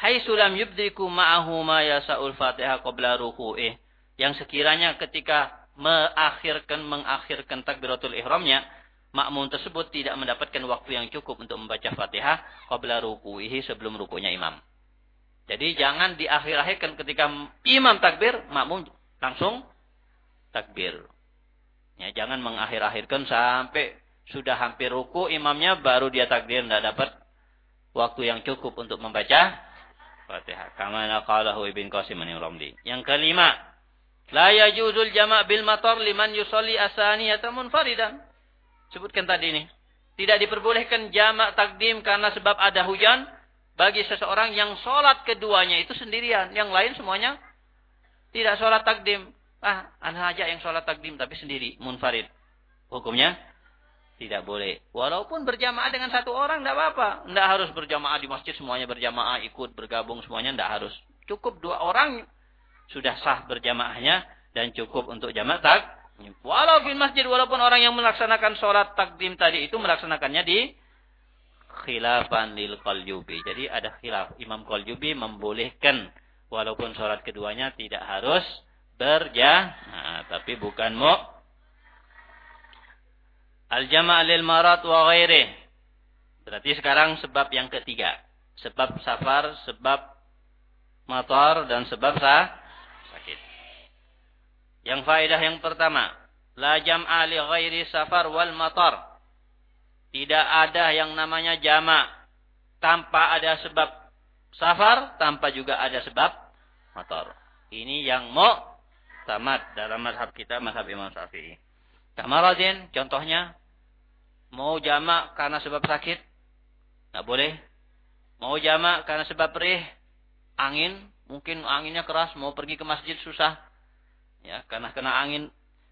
Speaker 1: Hai sulam yubdiku ma'ahu ma yasa'ul Fatihah qabla ruku'ih. Yang sekiranya ketika mengakhirkan mengakhirkan takbiratul ihramnya makmum tersebut tidak mendapatkan waktu yang cukup untuk membaca Fatihah qabla ruku'ihi sebelum rukunya imam. Jadi jangan di akhir-akhirkan ketika imam takbir, makmum langsung takbir. Ya, jangan mengakhir-akhirkan sampai sudah hampir ruku imamnya baru dia takbir tidak dapat waktu yang cukup untuk membaca Fatihah. Kama naqalahu Ibn Qasim Ramli. Yang kelima, la yajuzul jama' bil matar liman yusalli asaniyatan munfaridan. Sebutkan tadi ini. Tidak diperbolehkan jamak takdim karena sebab ada hujan bagi seseorang yang sholat keduanya itu sendirian. Yang lain semuanya tidak sholat takdim. Ah, anak aja yang sholat takdim tapi sendiri, munfarid. Hukumnya tidak boleh. Walaupun berjamaah dengan satu orang tidak apa-apa. Tidak harus berjamaah di masjid semuanya berjamaah, ikut bergabung semuanya tidak harus. Cukup dua orang sudah sah berjamaahnya dan cukup untuk jamaah tak Walau di masjid, walaupun orang yang melaksanakan sholat takdim tadi itu melaksanakannya di khilafan lil Qaljubi. Jadi ada khilaf. Imam Qaljubi membolehkan walaupun sholat keduanya tidak harus berjamaah, tapi bukan mu al-jama' lil marat wa ghairi. Berarti sekarang sebab yang ketiga. Sebab safar, sebab motor dan sebab sah, sakit. Yang faedah yang pertama, la jam'a li ghairi safar wal motor. Tidak ada yang namanya jama' tanpa ada sebab safar, tanpa juga ada sebab motor. Ini yang mau tamat dalam mazhab kita, mazhab Imam Syafi'i. Kamaradin, contohnya, mau jama' karena sebab sakit, nggak boleh. Mau jama' karena sebab perih, angin, mungkin anginnya keras, mau pergi ke masjid susah. Ya, karena kena angin.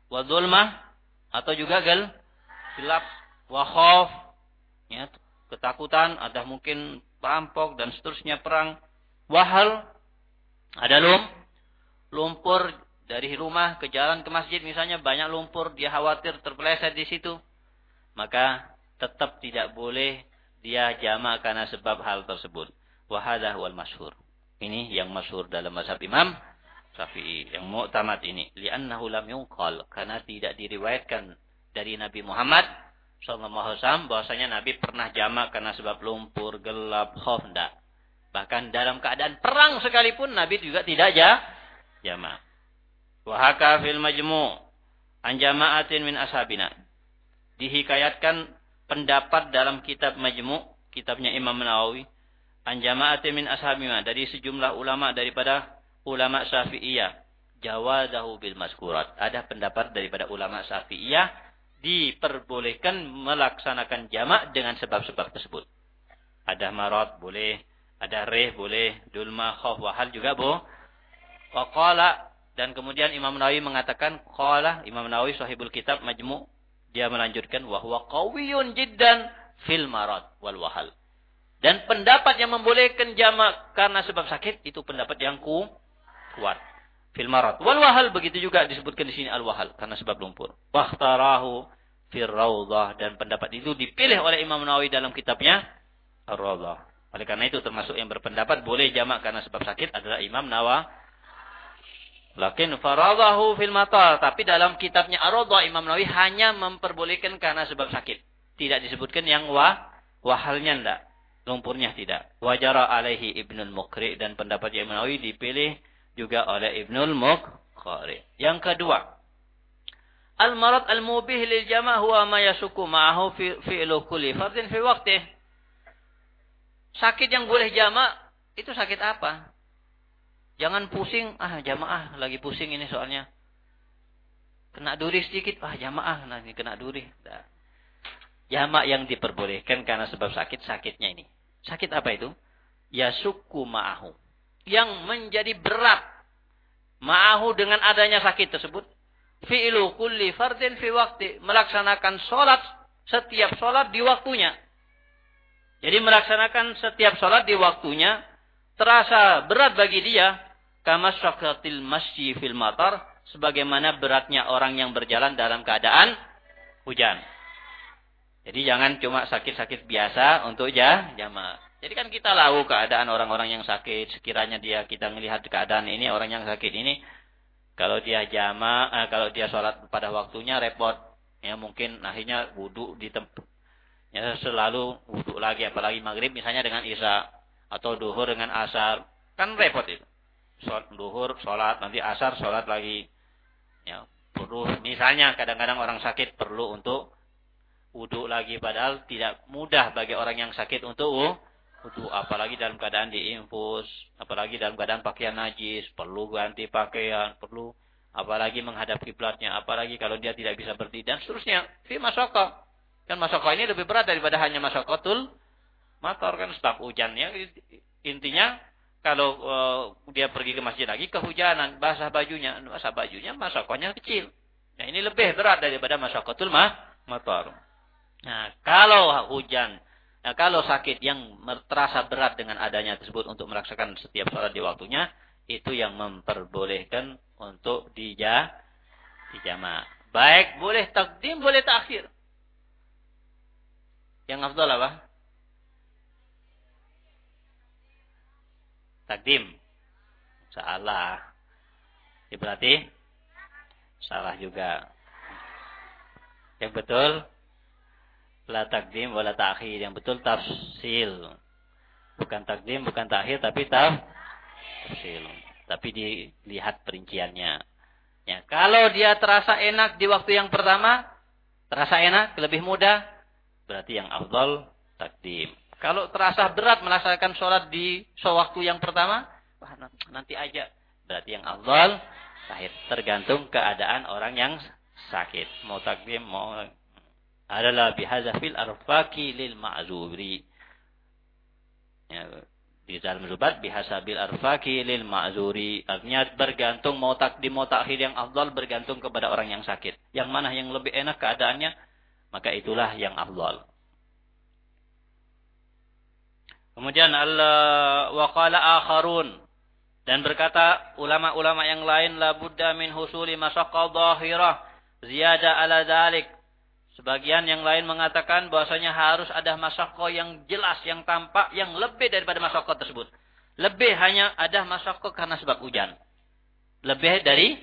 Speaker 1: Wadulmah atau juga gel gelap wakhof ya ketakutan. Ada mungkin perampok dan seterusnya perang. Wahal. Ada lum lumpur dari rumah ke jalan ke masjid misalnya banyak lumpur dia khawatir terpeleset di situ maka tetap tidak boleh dia jamak karena sebab hal tersebut wahadah wal masyhur ini yang masyhur dalam mazhab Imam Syafi'i yang mu'tamad ini li'annahu lam yunqal karena tidak diriwayatkan dari Nabi Muhammad sallallahu alaihi bahwasanya Nabi pernah jamak karena sebab lumpur, gelap, khauf. Bahkan dalam keadaan perang sekalipun Nabi juga tidak ja jamak. Wa haka fil majmu' an jama'atin min ashabina. Dihikayatkan pendapat dalam kitab Majmu' kitabnya Imam Nawawi an jama'atin min ashabina dari sejumlah ulama daripada ulama Syafi'iyah jawazahu bil maskurat. Ada pendapat daripada ulama Syafi'iyah diperbolehkan melaksanakan jamak dengan sebab-sebab tersebut. Ada marot boleh, ada reh boleh, dulma khauf wahal juga boh. Waqala dan kemudian Imam Nawawi mengatakan qala Imam Nawawi sahibul kitab majmu dia melanjutkan wa huwa qawiyun jiddan fil marad wal wahal. Dan pendapat yang membolehkan jamak karena sebab sakit itu pendapat yang ku, kuat. Fil marad. Wal wahal begitu juga disebutkan di sini al wahal karena sebab lumpur. Wakhtarahu fir rawdah dan pendapat itu dipilih oleh Imam Nawawi dalam kitabnya Ar-Rawdah. Oleh karena itu termasuk yang berpendapat boleh jamak karena sebab sakit adalah Imam Nawawi. Lakin faradahu fil matar. Tapi dalam kitabnya Ar-Rawdah Imam Nawawi hanya memperbolehkan karena sebab sakit. Tidak disebutkan yang wah, wahalnya tidak. Lumpurnya tidak. Wajara alaihi Ibnul Mukri. Dan pendapat Imam Nawawi dipilih juga oleh Ibnul Mukhari. Yang kedua, al-marad al-mubih lil jama' huwa ma yasuku ma'ahu fi fi'lu kulli fardin fi waqtih. Sakit yang boleh jama' itu sakit apa? Jangan pusing, ah jamaah lagi pusing ini soalnya. Kena duri sedikit, ah jamaah nanti kena duri. Nah. Jamak yang diperbolehkan karena sebab sakit, sakitnya ini. Sakit apa itu? Yasuku ma'ahu yang menjadi berat ma'ahu dengan adanya sakit tersebut fi'lu kulli fardin fi waktu melaksanakan sholat setiap sholat di waktunya jadi melaksanakan setiap sholat di waktunya terasa berat bagi dia kama syakatil masyi fil matar sebagaimana beratnya orang yang berjalan dalam keadaan hujan jadi jangan cuma sakit-sakit biasa untuk ya jamaah jadi kan kita tahu keadaan orang-orang yang sakit. Sekiranya dia kita melihat keadaan ini orang yang sakit ini, kalau dia jama, eh, kalau dia sholat pada waktunya repot. Ya mungkin akhirnya wudhu di tempat. Ya selalu wudhu lagi, apalagi maghrib misalnya dengan isya atau duhur dengan asar, kan repot itu. Sholat duhur, sholat nanti asar, sholat lagi. Ya perlu misalnya kadang-kadang orang sakit perlu untuk wudhu lagi padahal tidak mudah bagi orang yang sakit untuk Wudu apalagi dalam keadaan diinfus, apalagi dalam keadaan pakaian najis, perlu ganti pakaian, perlu apalagi menghadap kiblatnya, apalagi kalau dia tidak bisa berdiri dan seterusnya. Fi masyaqqah. Kan masyaqqah ini lebih berat daripada hanya masyaqatul matar kan sebab hujannya intinya kalau uh, dia pergi ke masjid lagi kehujanan, basah bajunya, basah bajunya masyaqqahnya kecil. Nah, ini lebih berat daripada masyaqatul mah matar. Nah, kalau hujan Nah, kalau sakit yang terasa berat dengan adanya tersebut untuk melaksanakan setiap sholat di waktunya, itu yang memperbolehkan untuk dija, dijama. Baik, boleh takdim, boleh takhir. Yang afdal apa? Takdim. Salah. Ya berarti salah juga. Yang betul la takdim wala ta'khir. Yang betul tafsil. Bukan takdim, bukan takhir tapi taf tafsil. Tapi dilihat perinciannya. Ya, kalau dia terasa enak di waktu yang pertama, terasa enak, lebih mudah, berarti yang afdal takdim. Kalau terasa berat melaksanakan sholat di waktu yang pertama, wah nanti aja. Berarti yang afdal sahid. Tergantung keadaan orang yang sakit. Mau takdim, mau adalah bihazafil arfaki lil ma'zuri. Ya, di dalam zubat bihasabil arfaki lil ma'zuri. Artinya bergantung mau takdim mau takhir yang afdal bergantung kepada orang yang sakit. Yang mana yang lebih enak keadaannya, maka itulah yang afdal. Kemudian Allah wa qala akharun dan berkata ulama-ulama yang lain la budda min husuli masaqqa dhahirah ziyada ala dalik. Sebagian yang lain mengatakan bahwasanya harus ada masaqqa yang jelas yang tampak yang lebih daripada masaqqa tersebut. Lebih hanya ada masaqqa karena sebab hujan. Lebih dari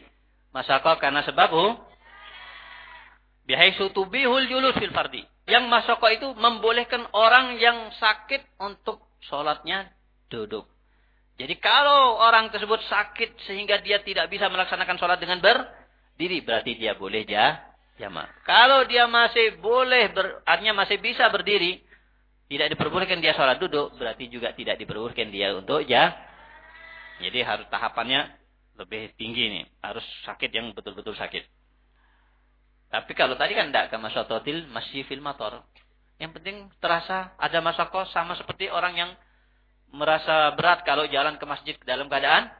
Speaker 1: masaqqa karena sebab hu bihaitsu tubihul julus fil fardi. Yang masaqqa itu membolehkan orang yang sakit untuk sholatnya duduk. Jadi kalau orang tersebut sakit sehingga dia tidak bisa melaksanakan sholat dengan berdiri, berarti dia boleh ja, jama. Kalau dia masih boleh, ber, artinya masih bisa berdiri, tidak diperbolehkan dia sholat duduk, berarti juga tidak diperbolehkan dia untuk ja. Jadi harus tahapannya lebih tinggi nih, harus sakit yang betul-betul sakit. Tapi kalau tadi kan tidak masototil masih filmator. Yang penting terasa ada masako sama seperti orang yang merasa berat kalau jalan ke masjid dalam keadaan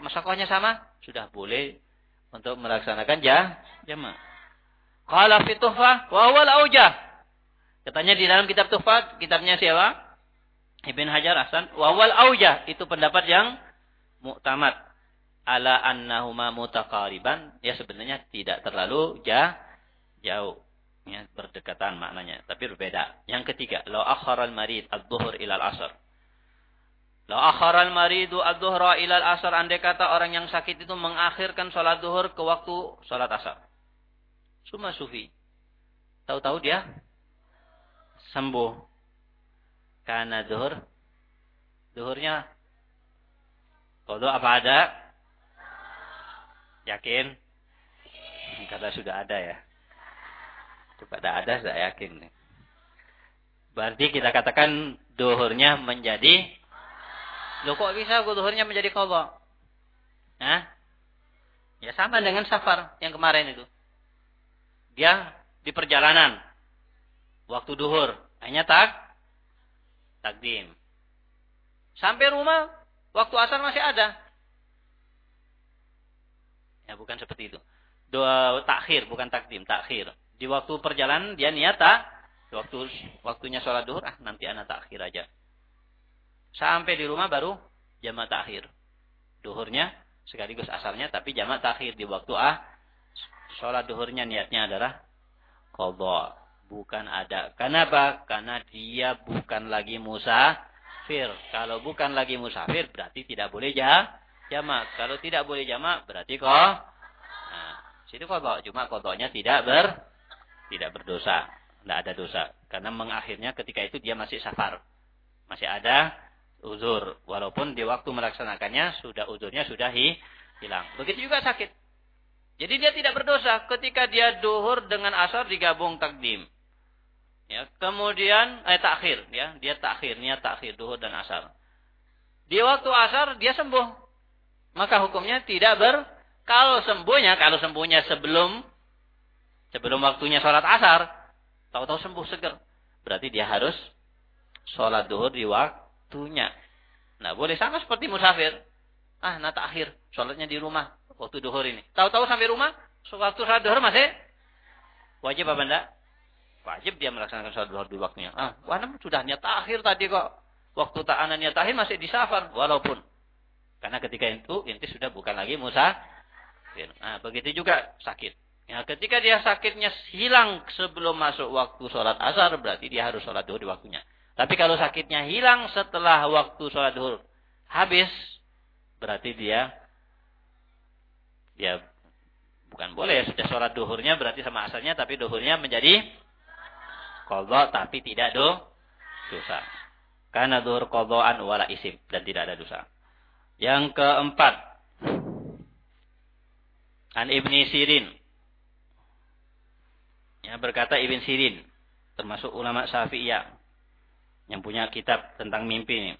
Speaker 1: masakohnya sama, sudah boleh untuk melaksanakan jah jamaah. Qala fi tuhfah wa al-aujah. Katanya di dalam kitab tuhfah, kitabnya siapa? Ibn Hajar Hasan, wa huwa al-aujah. Itu pendapat yang muktamad. Ala annahuma mutaqariban. Ya sebenarnya tidak terlalu jauh ya, berdekatan maknanya, tapi berbeda. Yang ketiga, la akhara al-marid adh-dhuhr ila al-asr. La akhara al-maridu adh-dhuhra ila al-asr. Andai kata orang yang sakit itu mengakhirkan salat zuhur ke waktu salat asar. Suma sufi. Tahu-tahu dia sembuh. Karena zuhur zuhurnya Kodok apa ada? Yakin? Kata sudah ada ya. Kepada ada saya yakin. Berarti kita katakan duhurnya menjadi Loh kok bisa duhurnya menjadi qadha? Hah? Ya sama dengan safar yang kemarin itu. Dia di perjalanan. Waktu duhur. Hanya tak takdim. Sampai rumah, waktu asar masih ada. Ya bukan seperti itu. Doa takhir, bukan takdim, takhir di waktu perjalanan dia niat tak waktu waktunya sholat duhur ah nanti anak takhir aja. Sampai di rumah baru jamak takhir duhurnya sekaligus asalnya tapi jamak takhir di waktu ah sholat duhurnya niatnya adalah qadha. Bukan ada. Kenapa? Karena dia bukan lagi musafir. Kalau bukan lagi musafir berarti tidak boleh ja jamak kalau tidak boleh jamak berarti kok nah situ qadha. Cuma qadhanya tidak ber tidak berdosa, tidak ada dosa. Karena mengakhirnya ketika itu dia masih safar. Masih ada uzur. Walaupun di waktu melaksanakannya, sudah uzurnya sudah hi, hilang. Begitu juga sakit. Jadi dia tidak berdosa ketika dia duhur dengan asar digabung takdim. Ya, kemudian eh takhir ya, dia takhir, niat takhir duhur dan asar. Di waktu asar dia sembuh. Maka hukumnya tidak ber kalau sembuhnya, kalau sembuhnya sebelum sebelum waktunya sholat asar, tahu-tahu sembuh seger. Berarti dia harus sholat duhur di waktunya. Nah, boleh sama seperti musafir. Ah, nah akhir sholatnya di rumah waktu duhur ini. Tahu-tahu sampai rumah, waktu sholat duhur masih wajib apa enggak? Wajib dia melaksanakan sholat duhur di waktunya. Ah, wah, sudah niat akhir tadi kok. Waktu tak niat akhir masih di safar, walaupun. Karena ketika itu, inti sudah bukan lagi musafir. Nah, begitu juga sakit. Ya, ketika dia sakitnya hilang sebelum masuk waktu sholat asar, berarti dia harus sholat duhur di waktunya. Tapi kalau sakitnya hilang setelah waktu sholat duhur, habis berarti dia ya bukan boleh. Sudah sholat duhurnya berarti sama asalnya tapi duhurnya menjadi kodok tapi tidak do dosa. Karena duhur kodokan wala isim dan tidak ada dosa. Yang keempat an ibni sirin ya berkata ibn sirin termasuk ulama syafi'iyah yang punya kitab tentang mimpi ini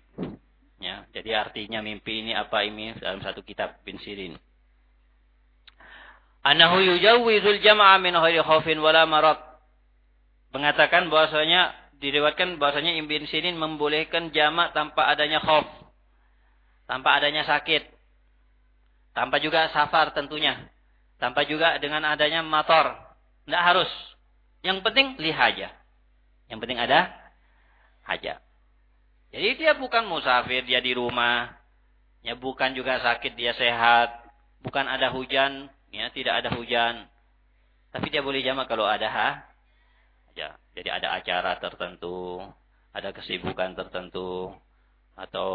Speaker 1: ya jadi artinya mimpi ini apa ini dalam satu kitab bin sirin Anahu yujawwizul jama'a min ghairi khaufin wala marad. Mengatakan bahwasanya diriwayatkan bahwasanya Ibn Sirin membolehkan jamak tanpa adanya khauf. Tanpa adanya sakit. Tanpa juga safar tentunya. Tanpa juga dengan adanya motor. Tidak harus. Yang penting lihaja. Yang penting ada haja. Jadi dia bukan musafir, dia di rumah. Ya bukan juga sakit, dia sehat. Bukan ada hujan, ya tidak ada hujan tapi dia boleh jamak kalau ada ha ya jadi ada acara tertentu ada kesibukan tertentu atau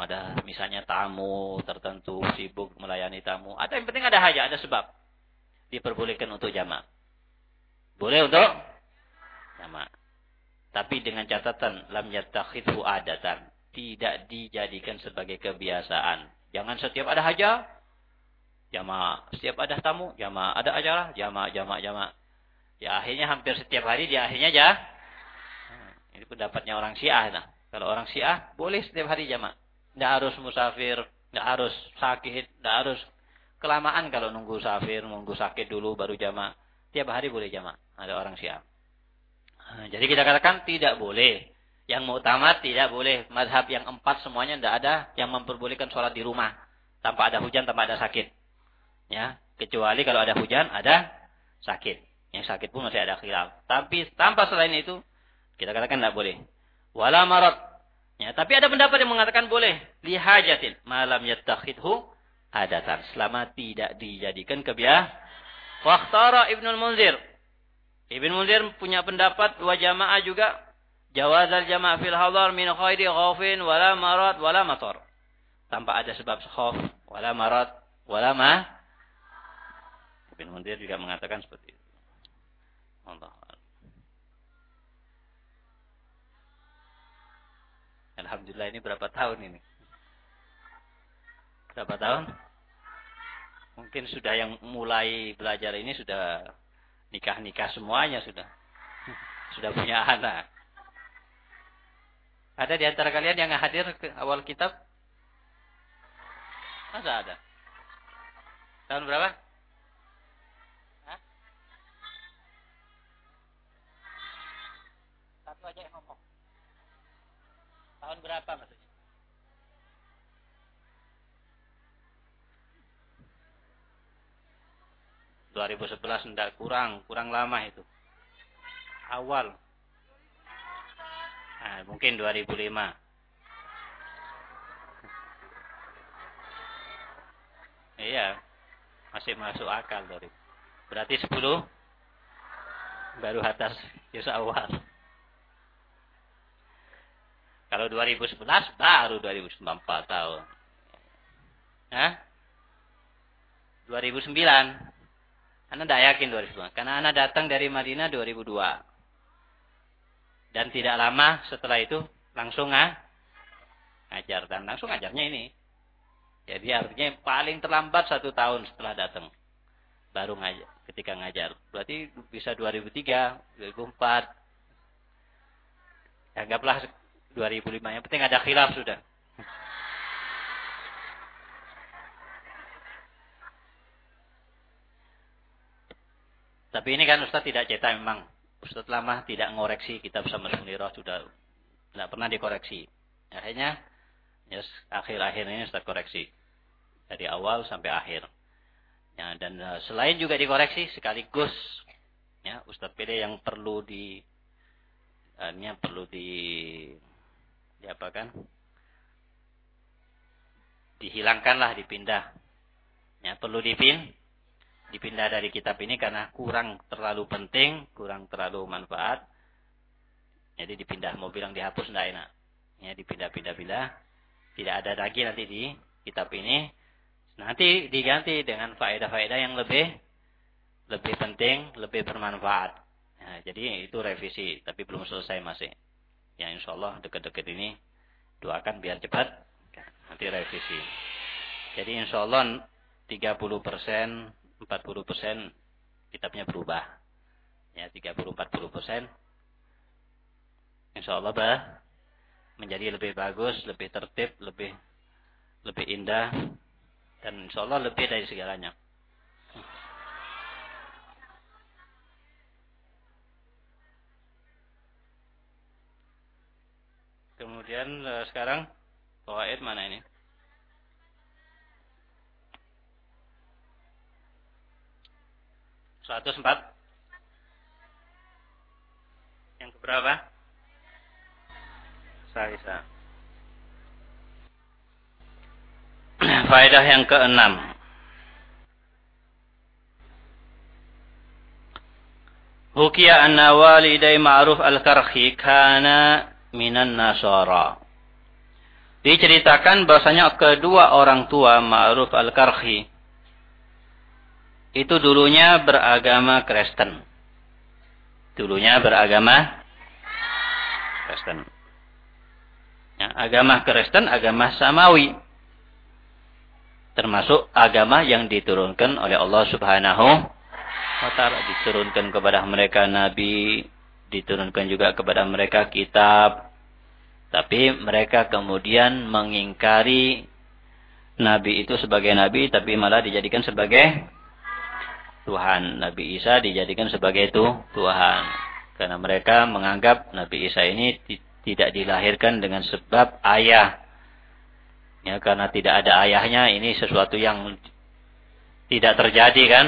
Speaker 1: ada misalnya tamu tertentu sibuk melayani tamu ada yang penting ada hajat ada sebab diperbolehkan untuk jamak boleh untuk jamak tapi dengan catatan lam yattakhidhu adatan tidak dijadikan sebagai kebiasaan jangan setiap ada hajat jamaah. Setiap ada tamu, jamaah. Ada acara, jamaah, jamaah, jamaah. Ya akhirnya hampir setiap hari dia akhirnya. Hmm, ini pendapatnya orang Syiah. Nah. Kalau orang Syiah boleh setiap hari jamaah. Tidak harus musafir, tidak harus sakit, tidak harus kelamaan kalau nunggu safir, nunggu sakit dulu baru jamaah. Tiap hari boleh jamaah. Ada orang Syiah. Nah, jadi kita katakan tidak boleh. Yang muktamad tidak boleh. Madhab yang empat semuanya tidak ada yang memperbolehkan sholat di rumah. Tanpa ada hujan, tanpa ada sakit. Ya, kecuali kalau ada hujan, ada sakit. Yang sakit pun masih ada khilaf. Tapi tanpa selain itu, kita katakan tidak boleh. Wala marat. Ya, tapi ada pendapat yang mengatakan boleh. Lihajatin. Malam yattakhidhu adatan. Selama tidak dijadikan kebiasaan. Fakhtara Ibnul Munzir. Ibn Munzir punya pendapat dua jamaah juga. Jawazal jamaah fil hadar min khairi khawfin wala marat wala matar. Tanpa ada sebab khawf, wala marat, wala ma bin Mundir juga mengatakan seperti itu. Allah Alhamdulillah ini berapa tahun ini? Berapa tahun? Mungkin sudah yang mulai belajar ini sudah nikah-nikah semuanya sudah. [LAUGHS] Sudah punya anak. Ada di antara kalian yang hadir ke awal kitab? Masa ada? Tahun berapa? aja yang ngomong. Tahun berapa maksudnya? Dua ribu sebelas tidak kurang, kurang lama itu. Awal. Nah, mungkin 2005. Iya, masih masuk akal dari. Berarti 10 baru atas juz awal. Kalau 2011 baru 2004 tahun. Hah? 2009. Anda tidak yakin 2009. Karena Anda datang dari Madinah 2002. Dan tidak lama setelah itu langsung ah, ngajar. Dan langsung ngajarnya ini. Jadi artinya paling terlambat satu tahun setelah datang. Baru ngajar, ketika ngajar. Berarti bisa 2003, 2004. Anggaplah 2005. Yang penting ada khilaf sudah. Tapi ini kan Ustaz tidak cetak memang. Ustaz lama tidak ngoreksi kitab sama Sunirah sudah tidak pernah dikoreksi. Akhirnya ya, akhir-akhir ini Ustaz koreksi. Dari awal sampai akhir. Ya, dan uh, selain juga dikoreksi sekaligus ya Ustaz pilih yang perlu di uh, perlu di diapakan? Dihilangkanlah, dipindah. Ya, perlu dipin, dipindah dari kitab ini karena kurang terlalu penting, kurang terlalu manfaat. Jadi dipindah, mau bilang dihapus tidak enak. Ya, dipindah-pindah-pindah, Tidak ada lagi nanti di kitab ini. Nanti diganti dengan faedah-faedah yang lebih lebih penting, lebih bermanfaat. Nah, jadi itu revisi, tapi belum selesai masih. Ya insya Allah dekat-dekat ini doakan biar cepat. Nanti revisi. Jadi insya Allah 30 persen, 40 persen kitabnya berubah. Ya 30-40 persen. Insya Allah bah, menjadi lebih bagus, lebih tertib, lebih lebih indah dan insya Allah lebih dari segalanya. Kemudian eh, sekarang Fawaid mana ini? Seratus empat. Yang keberapa? Salisa. [CLEARS THROAT] Faedah yang keenam. Hukia anna walidai ma'ruf al-karhi kana minan nasara. Diceritakan bahasanya kedua orang tua Ma'ruf al-Karhi itu dulunya beragama Kristen. Dulunya beragama Kristen. Ya, agama Kristen, agama Samawi termasuk agama yang diturunkan oleh Allah Subhanahu wa taala diturunkan kepada mereka nabi diturunkan juga kepada mereka kitab tapi mereka kemudian mengingkari nabi itu sebagai nabi tapi malah dijadikan sebagai Tuhan Nabi Isa dijadikan sebagai itu Tuhan karena mereka menganggap Nabi Isa ini tidak dilahirkan dengan sebab ayah Ya, karena tidak ada ayahnya ini sesuatu yang tidak terjadi kan?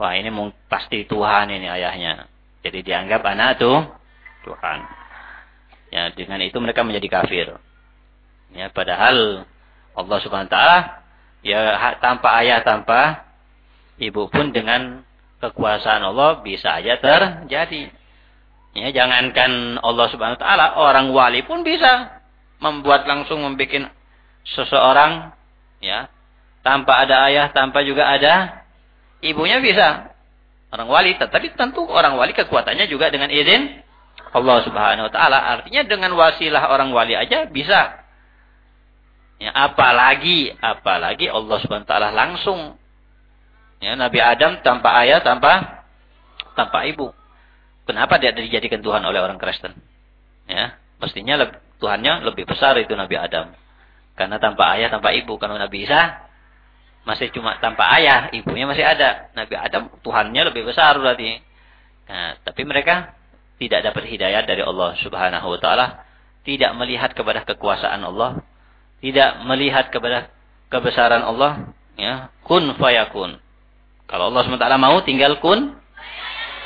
Speaker 1: Wah, ini pasti Tuhan ini ayahnya. Jadi dianggap anak itu Tuhan. Ya, dengan itu mereka menjadi kafir. Ya, padahal Allah Subhanahu wa taala ya tanpa ayah tanpa ibu pun dengan kekuasaan Allah bisa aja terjadi. Ya, jangankan Allah Subhanahu wa taala, orang wali pun bisa membuat langsung membuat seseorang ya tanpa ada ayah, tanpa juga ada ibunya bisa. Orang wali, tapi tentu orang wali kekuatannya juga dengan izin Allah Subhanahu wa taala. Artinya dengan wasilah orang wali aja bisa. Ya, apalagi apalagi Allah Subhanahu wa taala langsung ya Nabi Adam tanpa ayah, tanpa tanpa ibu. Kenapa dia dijadikan Tuhan oleh orang Kristen? Ya, mestinya Tuhannya lebih besar itu Nabi Adam. Karena tanpa ayah, tanpa ibu. Kalau Nabi Isa masih cuma tanpa ayah, ibunya masih ada. Nabi Adam Tuhannya lebih besar berarti. Nah, tapi mereka tidak dapat hidayah dari Allah Subhanahu wa taala, tidak melihat kepada kekuasaan Allah, tidak melihat kepada kebesaran Allah, ya. Kun fayakun. Kalau Allah SWT mau tinggal kun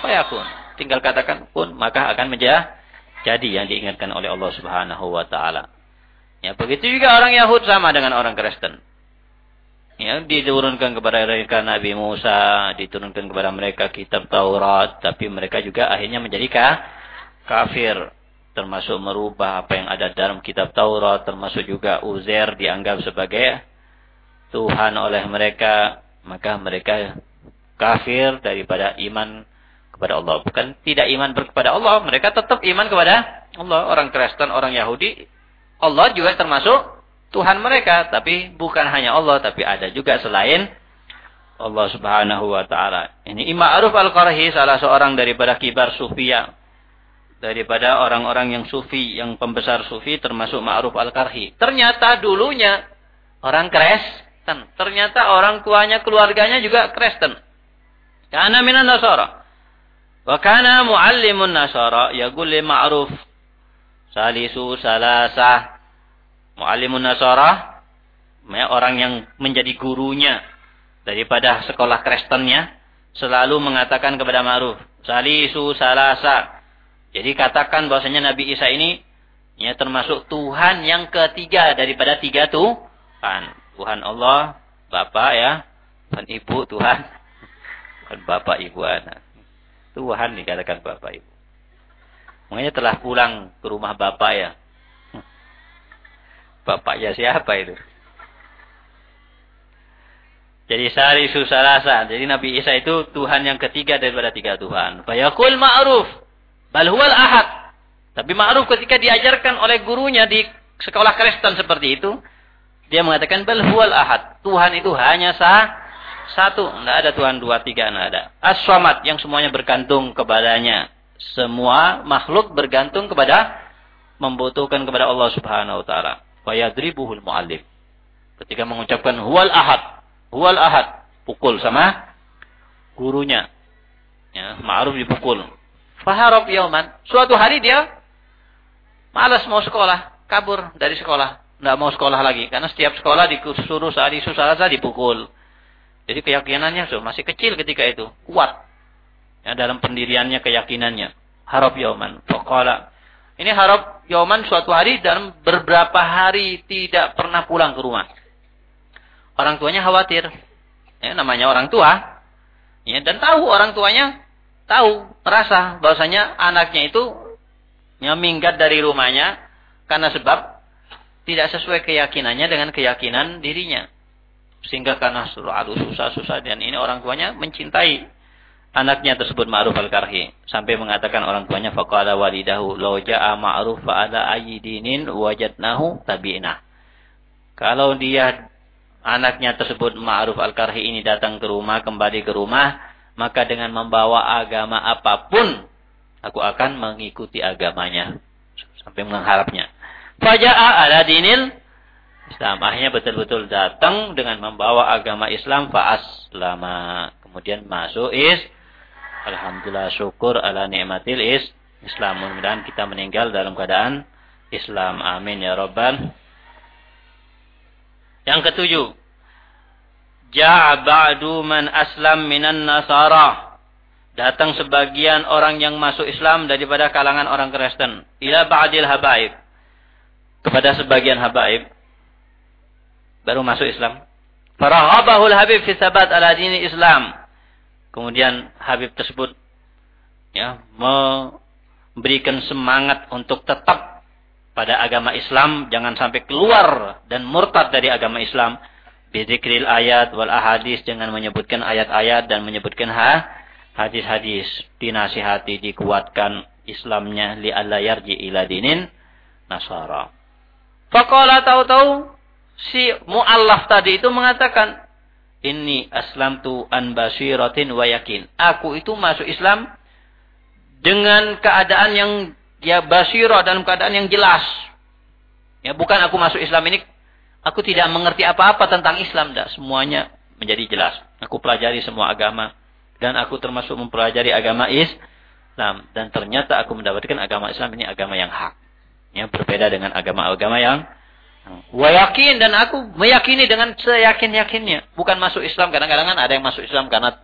Speaker 1: fayakun. Tinggal katakan kun, maka akan menjadi jadi yang diingatkan oleh Allah Subhanahu wa taala. Ya, begitu juga orang Yahud sama dengan orang Kristen. Ya, diturunkan kepada mereka Nabi Musa, diturunkan kepada mereka kitab Taurat, tapi mereka juga akhirnya menjadi kafir. Termasuk merubah apa yang ada dalam kitab Taurat, termasuk juga Uzair dianggap sebagai Tuhan oleh mereka, maka mereka kafir daripada iman kepada Allah. Bukan tidak iman kepada Allah, mereka tetap iman kepada Allah. Orang Kristen, orang Yahudi Allah juga termasuk Tuhan mereka, tapi bukan hanya Allah, tapi ada juga selain Allah Subhanahu wa taala. Ini Imam Aruf Al-Qarhi salah seorang daripada kibar sufia. Daripada orang-orang yang sufi, yang pembesar sufi termasuk Ma'ruf Al-Qarhi. Ternyata dulunya orang Kristen. Ternyata orang tuanya, keluarganya juga Kristen. Karena minan Nasara. Wa kana muallimun Nasara yaqul li Ma'ruf. Salisu salasah muallimun nasara orang yang menjadi gurunya daripada sekolah Kristennya selalu mengatakan kepada Ma'ruf salisu salasa. Jadi katakan bahwasanya Nabi Isa ini ya termasuk Tuhan yang ketiga daripada tiga Tuhan. Tuhan Allah Bapak ya Tuhan Ibu Tuhan Tuhan Bapak Ibu anak Tuhan dikatakan Bapak Ibu Makanya telah pulang ke rumah bapak ya. [LAUGHS] Bapaknya siapa itu? Jadi sari susarasa. Jadi Nabi Isa itu Tuhan yang ketiga daripada tiga Tuhan. Fayaqul ma'ruf. Bal huwal ahad. Tapi ma'ruf ketika diajarkan oleh gurunya di sekolah Kristen seperti itu. Dia mengatakan bal huwal ahad. Tuhan itu hanya sah, satu. Tidak ada Tuhan dua, tiga. Tidak ada. As-samad yang semuanya bergantung kepadanya. Semua makhluk bergantung kepada membutuhkan kepada Allah subhanahu wa ta'ala. Fayadribuhul mu'allif. Ketika mengucapkan huwal ahad Huwal ahad. Pukul sama gurunya. Ya, ma'ruf dipukul. Faharab yauman. Suatu hari dia malas mau sekolah. Kabur dari sekolah. Tidak mau sekolah lagi. Karena setiap sekolah disuruh sehari susah dipukul. Jadi keyakinannya so, masih kecil ketika itu. Kuat. Ya, dalam pendiriannya keyakinannya. Harap yauman. Faqala. Ini harap yauman suatu hari dalam beberapa hari tidak pernah pulang ke rumah orang tuanya khawatir. Ya, namanya orang tua. Ya, dan tahu orang tuanya tahu, merasa bahwasanya anaknya itu yang minggat dari rumahnya karena sebab tidak sesuai keyakinannya dengan keyakinan dirinya. Sehingga karena selalu susah-susah dan ini orang tuanya mencintai anaknya tersebut ma'ruf al-karhi sampai mengatakan orang tuanya faqala walidahu law ja'a ma'ruf ala ayyidinin wajadnahu tabi'na. Kalau dia anaknya tersebut Ma'ruf Al-Karhi ini datang ke rumah, kembali ke rumah, maka dengan membawa agama apa pun, aku akan mengikuti agamanya. Sampai mengharapnya. Faja'a ala dinil Islam. Akhirnya betul-betul datang dengan membawa agama Islam fa'as lama. Kemudian masuk is. Alhamdulillah syukur ala ni'matil is. Islam. Mudah-mudahan kita meninggal dalam keadaan Islam. Amin ya Rabbal yang ketujuh, Ja'a ba'du man aslam minan nasara. Datang sebagian orang yang masuk Islam daripada kalangan orang Kristen. Ila ba'dil habaib. Kepada sebagian habaib. Baru masuk Islam. Farahabahul habib fi sabat ala dini Islam. Kemudian Habib tersebut ya memberikan semangat untuk tetap pada agama Islam jangan sampai keluar dan murtad dari agama Islam bidzikril ayat wal ahadis dengan menyebutkan ayat-ayat dan menyebutkan ha hadis-hadis dinasihati dikuatkan Islamnya li alla yarji ila dinin nasara faqala tahu-tahu si muallaf tadi itu mengatakan ini aslam tu an basiratin wa yakin aku itu masuk Islam dengan keadaan yang dia basirah dalam keadaan yang jelas. Ya, bukan aku masuk Islam ini, aku tidak mengerti apa-apa tentang Islam. Dah, semuanya menjadi jelas. Aku pelajari semua agama. Dan aku termasuk mempelajari agama Islam. Dan ternyata aku mendapatkan agama Islam ini agama yang hak. Yang berbeda dengan agama-agama yang Wa yakin dan aku meyakini dengan seyakin-yakinnya. Bukan masuk Islam. Kadang-kadang kan ada yang masuk Islam karena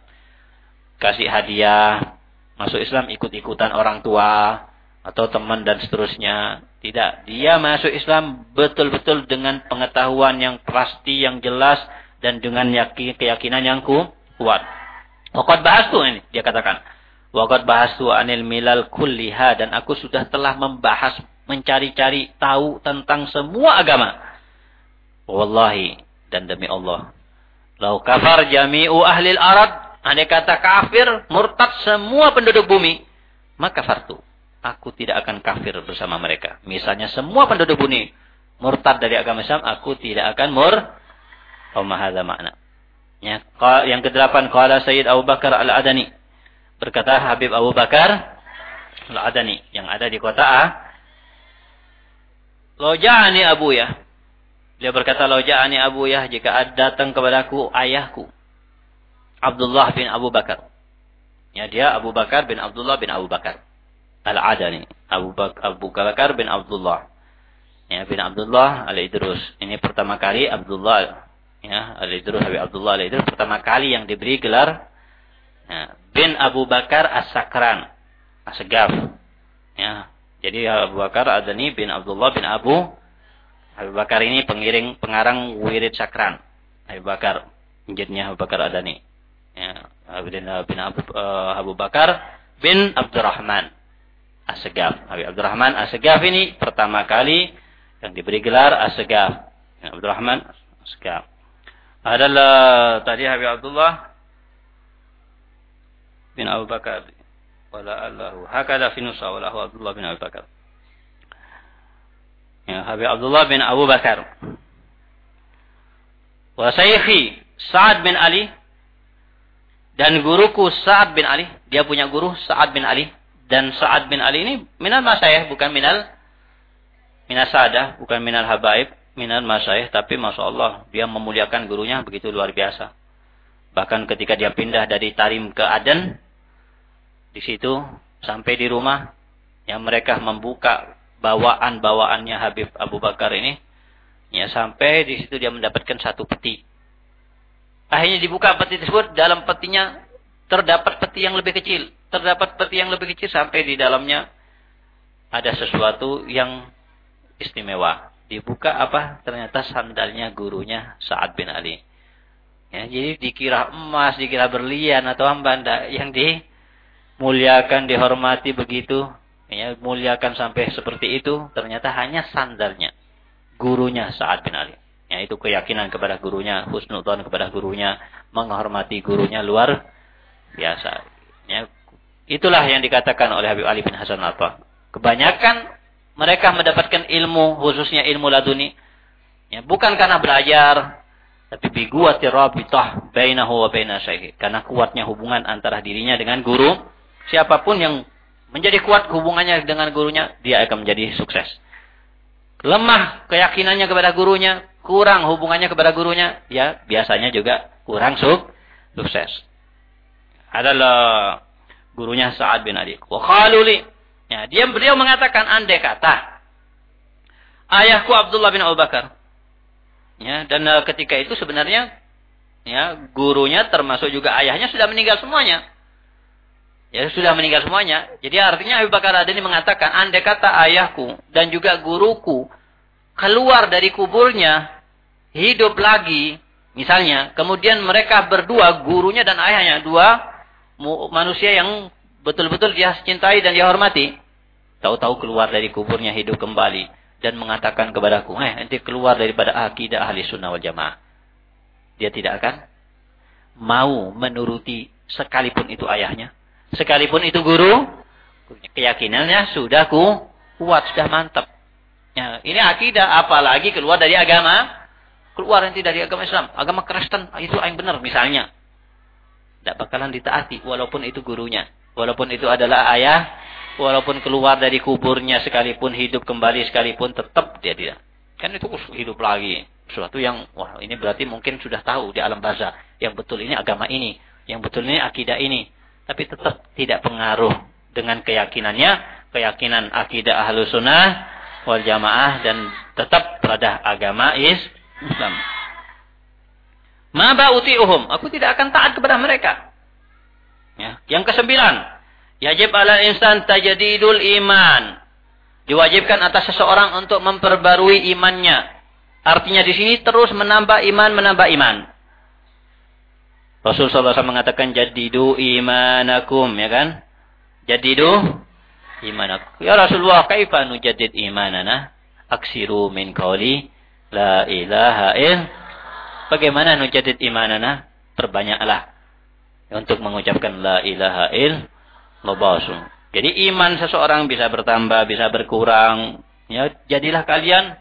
Speaker 1: kasih hadiah. Masuk Islam ikut-ikutan orang tua atau teman dan seterusnya. Tidak, dia masuk Islam betul-betul dengan pengetahuan yang pasti, yang jelas dan dengan yakin, keyakinan yang kuat. Waqad bahastu ini dia katakan. Waqad bahastu anil milal kulliha dan aku sudah telah membahas mencari-cari tahu tentang semua agama. Wallahi dan demi Allah. Lau kafar jami'u ahlil arad. Andai kata kafir, murtad semua penduduk bumi. Maka fartu aku tidak akan kafir bersama mereka. Misalnya semua penduduk bumi murtad dari agama Islam, aku tidak akan mur. Oh makna. Ya, yang kedelapan qala Sayyid Abu Bakar Al-Adani. Berkata Habib Abu Bakar Al-Adani yang ada di kota A. Loja'ani Abu ya. Dia berkata Loja'ani Abu ya jika datang kepadaku ayahku. Abdullah bin Abu Bakar. Ya dia Abu Bakar bin Abdullah bin Abu Bakar. Al-Adani. Abu, Bak Abu Bakar bin Abdullah. Ya, bin Abdullah al-Idrus. Ini pertama kali Abdullah ya, al-Idrus Habib Abdullah al-Idrus pertama kali yang diberi gelar ya, bin Abu Bakar As-Sakran. As-Segaf. Ya. Jadi Abu Bakar Adani bin Abdullah bin Abu Abu Bakar ini pengiring pengarang wirid sakran. Abu Bakar, injitnya Abu Bakar Adani. Ya, bin, bin Abu, uh, Abu Bakar bin Abdurrahman. Asegaf. Habib Abdurrahman Asegaf ini pertama kali yang diberi gelar Asgaf. Ya, Abdurrahman Asgaf. Adalah tadi Habib Abdullah bin Abu Bakar. Allahu. Hakada fi nusa wala Abdullah bin Abu Bakar. Ya, Habib Abdullah bin Abu Bakar. Wa Sayyidi Sa'ad bin Ali dan guruku Sa'ad bin Ali, dia punya guru Sa'ad bin Ali dan Sa'ad bin Ali ini minal masyayikh bukan minal sadah, bukan minal habaib, minal masyayikh tapi Masya Allah dia memuliakan gurunya begitu luar biasa. Bahkan ketika dia pindah dari Tarim ke Aden di situ sampai di rumah yang mereka membuka bawaan-bawaannya Habib Abu Bakar ini Ya, sampai di situ dia mendapatkan satu peti. Akhirnya dibuka peti tersebut, dalam petinya terdapat peti yang lebih kecil. Terdapat peti yang lebih kecil sampai di dalamnya ada sesuatu yang istimewa. Dibuka apa? Ternyata sandalnya gurunya Sa'ad bin Ali. Ya, jadi dikira emas, dikira berlian atau apa yang dimuliakan, dihormati begitu. Ya, muliakan sampai seperti itu, ternyata hanya sandalnya gurunya Sa'ad bin Ali. Yaitu keyakinan kepada gurunya, husnudzon kepada gurunya, menghormati gurunya luar biasa. Ya, itulah yang dikatakan oleh Habib Ali bin Hasan al Kebanyakan mereka mendapatkan ilmu, khususnya ilmu laduni, ya, bukan karena belajar, tapi biguati rabitah bainahu wa baina Karena kuatnya hubungan antara dirinya dengan guru, siapa pun yang menjadi kuat hubungannya dengan gurunya, dia akan menjadi sukses lemah keyakinannya kepada gurunya, kurang hubungannya kepada gurunya, ya biasanya juga kurang suk sukses. Adalah gurunya Sa'ad bin Ali. Wa khaluli. Ya, dia beliau mengatakan andai kata ayahku Abdullah bin Abu Bakar. Ya, dan uh, ketika itu sebenarnya ya gurunya termasuk juga ayahnya sudah meninggal semuanya. Ya sudah meninggal semuanya. Jadi artinya Abu Bakar Adani mengatakan, andai kata ayahku dan juga guruku keluar dari kuburnya, hidup lagi, misalnya, kemudian mereka berdua, gurunya dan ayahnya, dua manusia yang betul-betul dia cintai dan dia hormati. Tahu-tahu keluar dari kuburnya hidup kembali dan mengatakan kepadaku, eh nanti keluar daripada akidah ahli sunnah wal jamaah. Dia tidak akan mau menuruti sekalipun itu ayahnya Sekalipun itu guru, keyakinannya sudah ku, kuat, sudah mantap. Ya, ini akidah, apalagi keluar dari agama, keluar nanti dari agama Islam, agama Kristen, itu yang benar misalnya. Tidak bakalan ditaati, walaupun itu gurunya. Walaupun itu adalah ayah, walaupun keluar dari kuburnya sekalipun, hidup kembali sekalipun, tetap dia tidak. Kan itu hidup lagi. Sesuatu yang, wah ini berarti mungkin sudah tahu di alam baza. Yang betul ini agama ini. Yang betul ini akidah ini tapi tetap tidak pengaruh dengan keyakinannya, keyakinan akidah ahlu sunnah wal jamaah dan tetap pada agama Islam. Ma ba'uti'uhum, aku tidak akan taat kepada mereka. Ya. Yang kesembilan, yajib ala insan tajadidul iman. Diwajibkan atas seseorang untuk memperbarui imannya. Artinya di sini terus menambah iman, menambah iman. Rasul SAW mengatakan jadidu imanakum, ya kan? Jadidu imanakum. Ya Rasulullah, kaifa nujadid imanana? Aksiru min qawli la ilaha il. Bagaimana nujadid imanana? Perbanyaklah untuk mengucapkan la ilaha il. Jadi iman seseorang bisa bertambah, bisa berkurang. Ya, jadilah kalian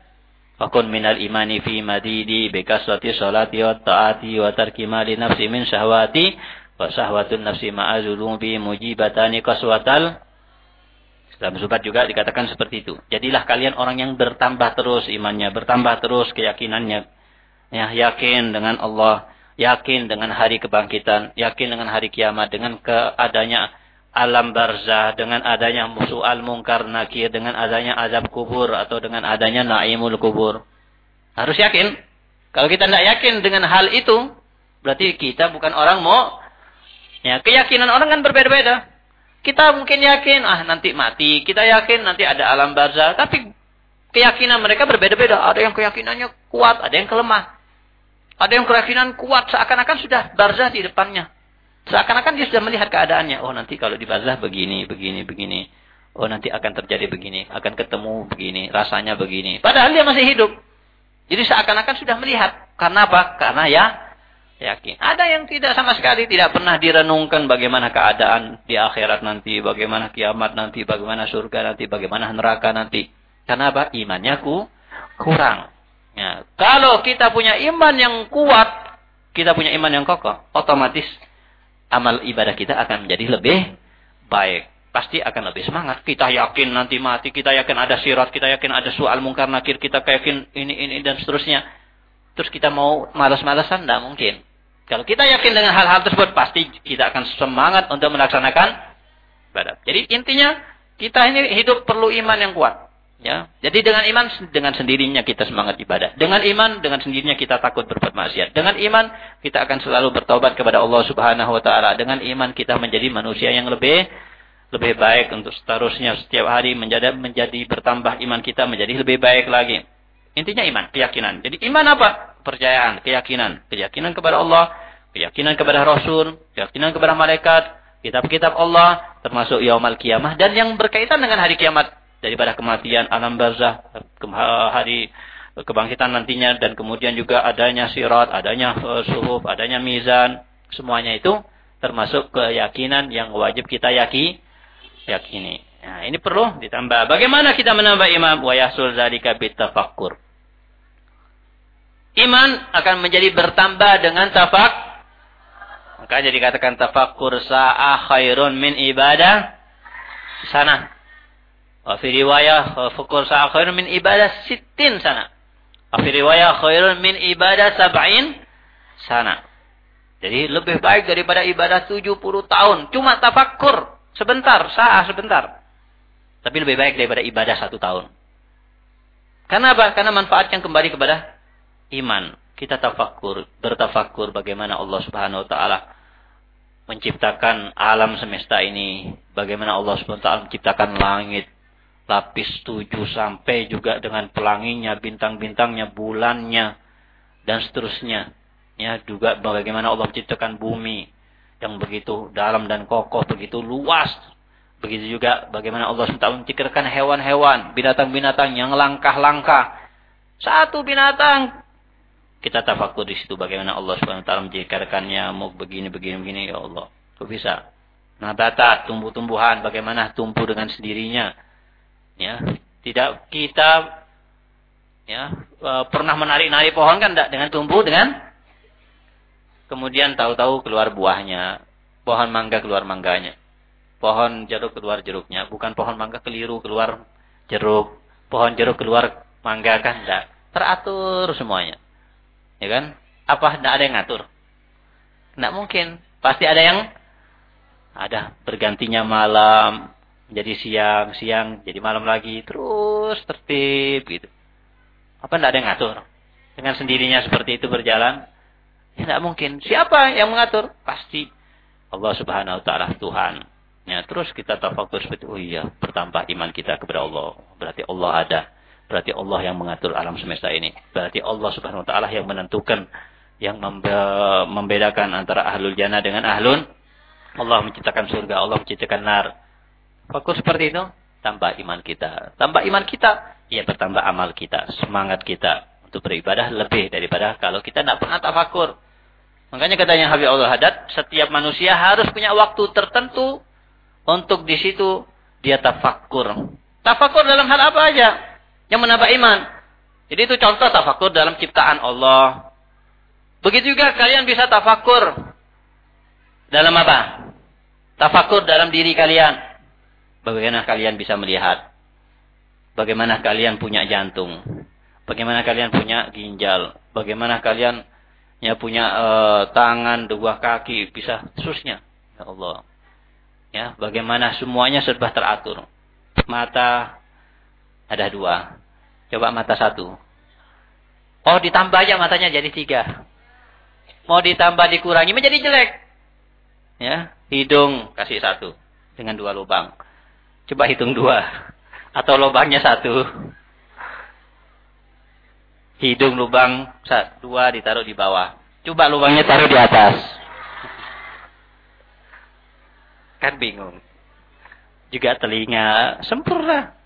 Speaker 1: Fakun minal imani fi madidi bekaswati salati wa ta'ati wa tarki mali nafsi min syahwati wa syahwatun nafsi mujibatani kaswatal dalam subat juga dikatakan seperti itu. Jadilah kalian orang yang bertambah terus imannya, bertambah terus keyakinannya. Ya, yakin dengan Allah, yakin dengan hari kebangkitan, yakin dengan hari kiamat, dengan keadanya alam barzah dengan adanya musuh al mungkar nakir dengan adanya azab kubur atau dengan adanya naimul kubur. Harus yakin. Kalau kita tidak yakin dengan hal itu berarti kita bukan orang mau. Ya keyakinan orang kan berbeda-beda. Kita mungkin yakin ah nanti mati. Kita yakin nanti ada alam barzah. Tapi keyakinan mereka berbeda-beda. Ada yang keyakinannya kuat ada yang kelemah. Ada yang keyakinan kuat seakan-akan sudah barzah di depannya Seakan-akan dia sudah melihat keadaannya. Oh nanti kalau di bazah begini, begini, begini. oh nanti akan terjadi begini, akan ketemu begini, rasanya begini. Padahal dia masih hidup. Jadi seakan-akan sudah melihat. Karena apa? Karena ya yakin. Ada yang tidak sama sekali tidak pernah direnungkan bagaimana keadaan di akhirat nanti, bagaimana kiamat nanti, bagaimana surga nanti, bagaimana neraka nanti. Karena apa? Imannya ku kurang. Ya. Kalau kita punya iman yang kuat, kita punya iman yang kokoh, otomatis amal ibadah kita akan menjadi lebih baik. Pasti akan lebih semangat. Kita yakin nanti mati, kita yakin ada sirat, kita yakin ada soal mungkar nakir, kita yakin ini, ini, dan seterusnya. Terus kita mau malas-malasan? Tidak mungkin. Kalau kita yakin dengan hal-hal tersebut, pasti kita akan semangat untuk melaksanakan ibadah. Jadi intinya, kita ini hidup perlu iman yang kuat. Ya, jadi dengan iman dengan sendirinya kita semangat ibadah. Dengan iman dengan sendirinya kita takut berbuat maksiat. Dengan iman kita akan selalu bertobat kepada Allah Subhanahu wa taala. Dengan iman kita menjadi manusia yang lebih lebih baik untuk seterusnya setiap hari menjadi menjadi bertambah iman kita menjadi lebih baik lagi. Intinya iman, keyakinan. Jadi iman apa? Percayaan, keyakinan. Keyakinan kepada Allah, keyakinan kepada Rasul, keyakinan kepada malaikat, kitab-kitab Allah, termasuk yaumal kiamah, dan yang berkaitan dengan hari kiamat. Daripada kematian, alam barzah, hari kebangkitan nantinya, dan kemudian juga adanya sirat, adanya uh, suhuf, adanya mizan. Semuanya itu termasuk keyakinan yang wajib kita yaki, yakini. Nah, ini perlu ditambah. Bagaimana kita menambah iman? Wa yahsul zalika bitafakkur. Iman akan menjadi bertambah dengan tafak. Maka jadi katakan tafakkur sa'a khairun min ibadah sana. Riwayah tafakkur sa'a khairun min ibadah sittin sana. Wa fi riwayah khairun min ibadah sab'in sana. Jadi lebih baik daripada ibadah 70 tahun. Cuma tafakkur. Sebentar, sah sebentar. Tapi lebih baik daripada ibadah satu tahun. Karena apa? Karena manfaatnya kembali kepada iman. Kita tafakur, bertafakur bagaimana Allah Subhanahu wa taala menciptakan alam semesta ini, bagaimana Allah Subhanahu wa taala menciptakan langit lapis tujuh sampai juga dengan pelanginya, bintang-bintangnya, bulannya dan seterusnya. Ya, juga bagaimana Allah menciptakan bumi yang begitu dalam dan kokoh, begitu luas. Begitu juga bagaimana Allah SWT menciptakan hewan-hewan, binatang-binatang yang langkah-langkah. Satu binatang kita tafakur di situ bagaimana Allah SWT menjadikan nyamuk begini begini begini ya Allah. Kok bisa? Nabata, tumbuh-tumbuhan bagaimana tumbuh dengan sendirinya. Ya, tidak kita ya e, pernah menarik-narik pohon kan tidak dengan tumbuh dengan kemudian tahu-tahu keluar buahnya. Pohon mangga keluar mangganya. Pohon jeruk keluar jeruknya. Bukan pohon mangga keliru keluar jeruk. Pohon jeruk keluar mangga kan tidak. Teratur semuanya. Ya kan? Apa tidak ada yang ngatur? Tidak mungkin. Pasti ada yang ada bergantinya malam menjadi siang, siang jadi malam lagi, terus tertib gitu. Apa tidak ada yang ngatur? Dengan sendirinya seperti itu berjalan? Ya tidak mungkin. Siapa yang mengatur? Pasti Allah Subhanahu wa taala Tuhan. Ya, terus kita tafakur seperti oh iya, bertambah iman kita kepada Allah. Berarti Allah ada. Berarti Allah yang mengatur alam semesta ini. Berarti Allah subhanahu wa ta'ala yang menentukan, yang membedakan antara ahlul jannah dengan ahlun. Allah menciptakan surga, Allah menciptakan nar. Fokus seperti itu, tambah iman kita. Tambah iman kita, ya bertambah amal kita, semangat kita untuk beribadah lebih daripada kalau kita tidak pernah tafakur. Makanya katanya Habib Allah Haddad, setiap manusia harus punya waktu tertentu untuk di situ dia tafakur. Tafakur dalam hal apa aja? yang menambah iman. Jadi itu contoh tafakur dalam ciptaan Allah. Begitu juga kalian bisa tafakur dalam apa? Tafakur dalam diri kalian. Bagaimana kalian bisa melihat? Bagaimana kalian punya jantung? Bagaimana kalian punya ginjal? Bagaimana kalian ya punya uh, tangan, dua kaki, bisa terusnya. Ya Allah. Ya, bagaimana semuanya serba teratur. Mata ada dua. Coba mata satu. Oh ditambah aja matanya jadi tiga. Mau ditambah dikurangi menjadi jelek. Ya, hidung kasih satu dengan dua lubang. Coba hitung dua. Atau lubangnya satu. Hidung lubang dua ditaruh di bawah. Coba lubangnya taruh di atas. Kan bingung. juga telinga, sempurna.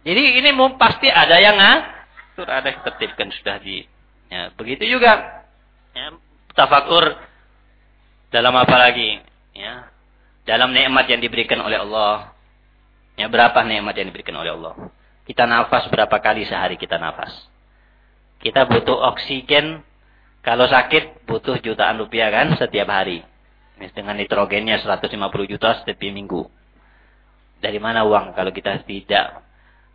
Speaker 1: Jadi ini pasti ada yang ngatur, ada yang tertibkan sudah di. Ya, begitu juga ya, tafakur dalam apa lagi? Ya, dalam nikmat yang diberikan oleh Allah. Ya, berapa nikmat yang diberikan oleh Allah? Kita nafas berapa kali sehari kita nafas? Kita butuh oksigen kalau sakit butuh jutaan rupiah kan setiap hari. Dengan nitrogennya 150 juta setiap minggu. Dari mana uang kalau kita tidak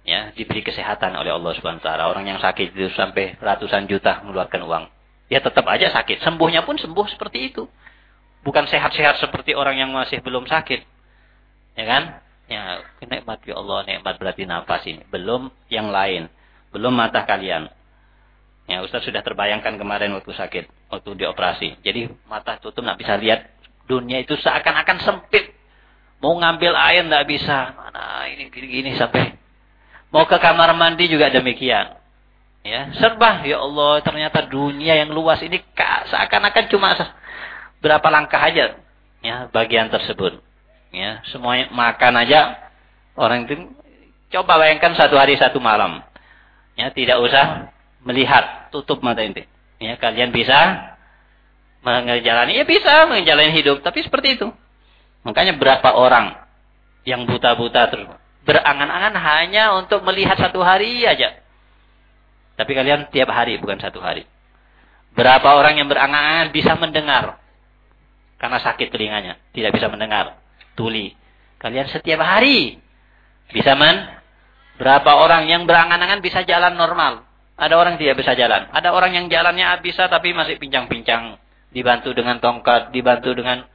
Speaker 1: ya diberi kesehatan oleh Allah Subhanahu wa. Orang yang sakit itu sampai ratusan juta mengeluarkan uang. Ya tetap aja sakit. Sembuhnya pun sembuh seperti itu. Bukan sehat-sehat seperti orang yang masih belum sakit. Ya kan? Ya, nikmat ya Allah, nikmat berarti nafas ini. Belum yang lain. Belum mata kalian. Ya, Ustaz sudah terbayangkan kemarin waktu sakit, waktu dioperasi. Jadi mata tutup nggak bisa lihat dunia itu seakan-akan sempit. Mau ngambil air nggak bisa. Mana ini gini-gini sampai mau ke kamar mandi juga demikian. Ya, serba ya Allah ternyata dunia yang luas ini seakan-akan cuma berapa langkah aja ya bagian tersebut. Ya, semuanya makan aja orang itu coba bayangkan satu hari satu malam. Ya, tidak usah melihat, tutup mata inti. Ya, kalian bisa menjalani, ya bisa menjalani hidup, tapi seperti itu. Makanya berapa orang yang buta-buta terus berangan-angan hanya untuk melihat satu hari aja. Tapi kalian tiap hari bukan satu hari. Berapa orang yang berangan-angan bisa mendengar karena sakit telinganya, tidak bisa mendengar, tuli. Kalian setiap hari bisa men Berapa orang yang berangan-angan bisa jalan normal? Ada orang tidak bisa jalan. Ada orang yang jalannya bisa tapi masih pincang-pincang. Dibantu dengan tongkat, dibantu dengan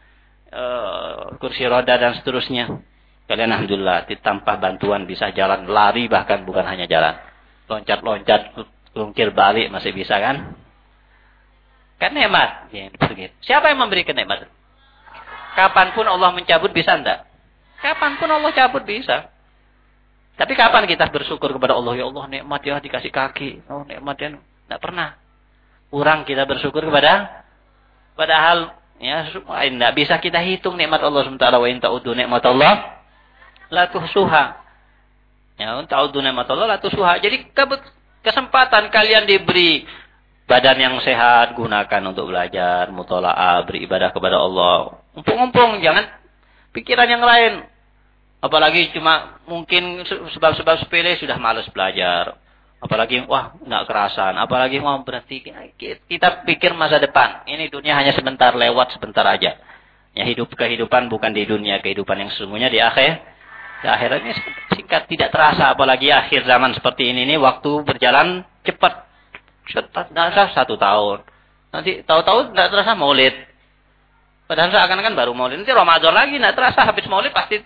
Speaker 1: uh, kursi roda dan seterusnya. Kalian Alhamdulillah tanpa bantuan bisa jalan, lari bahkan bukan hanya jalan. Loncat-loncat, lungkir balik masih bisa kan? Kan nikmat. Ya, Siapa yang memberikan nikmat? Kapan pun Allah mencabut bisa enggak? Kapan pun Allah cabut bisa. Tapi kapan kita bersyukur kepada Allah? Ya Allah nikmat ya dikasih kaki. Oh nikmat ya. Tidak pernah. Kurang kita bersyukur kepada padahal ya tidak bisa kita hitung nikmat Allah SWT wa in ta'udu nikmat Allah la tuhsuha. Ya, ta'udu nikmat Allah la tuhsuha. Jadi kesempatan kalian diberi badan yang sehat gunakan untuk belajar, mutola'ah, beribadah kepada Allah. Umpung-umpung jangan pikiran yang lain. Apalagi cuma mungkin sebab-sebab sepele sudah malas belajar. Apalagi wah nggak kerasan. Apalagi mau berhenti kita pikir masa depan. Ini dunia hanya sebentar lewat sebentar aja. Ya hidup kehidupan bukan di dunia kehidupan yang sesungguhnya di akhir. Di akhirat ini singkat tidak terasa apalagi akhir zaman seperti ini ini waktu berjalan cepat. Cepat terasa satu tahun. Nanti tahu-tahu tidak terasa maulid. Padahal seakan-akan baru maulid. Nanti Ramadan lagi tidak terasa habis maulid pasti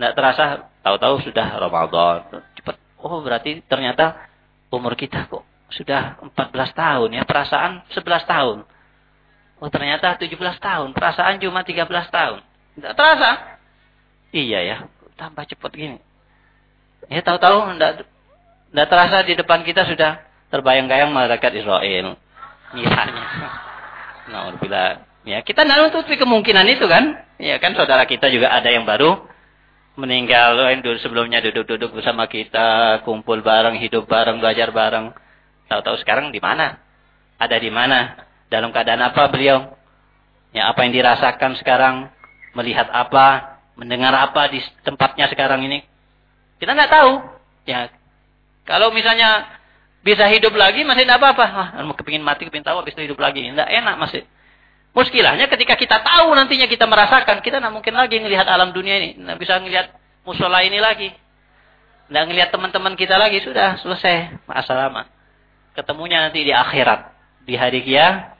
Speaker 1: tidak terasa, tahu-tahu sudah Ramadan. Cepat. Oh, berarti ternyata umur kita kok sudah 14 tahun ya. Perasaan 11 tahun. Oh, ternyata 17 tahun. Perasaan cuma 13 tahun. Tidak terasa. Iya ya, tambah cepat gini. Ya, tahu-tahu tidak tidak terasa di depan kita sudah terbayang-bayang malaikat Israel. Misalnya. Nah, bila ya kita tidak nutupi kemungkinan itu kan? Ya kan saudara kita juga ada yang baru meninggal dulu sebelumnya duduk-duduk bersama kita, kumpul bareng, hidup bareng, belajar bareng. Tahu-tahu sekarang di mana? Ada di mana? Dalam keadaan apa beliau? Ya, apa yang dirasakan sekarang? Melihat apa? Mendengar apa di tempatnya sekarang ini? Kita nggak tahu. Ya, kalau misalnya bisa hidup lagi masih tidak apa-apa. Mau kepingin mati, kepingin tahu habis itu hidup lagi. Tidak enak masih. Muskilahnya ketika kita tahu nantinya kita merasakan, kita tidak mungkin lagi melihat alam dunia ini. Tidak bisa melihat musola ini lagi. Tidak melihat teman-teman kita lagi. Sudah selesai. Masalah Ketemunya nanti di akhirat. Di hari kia.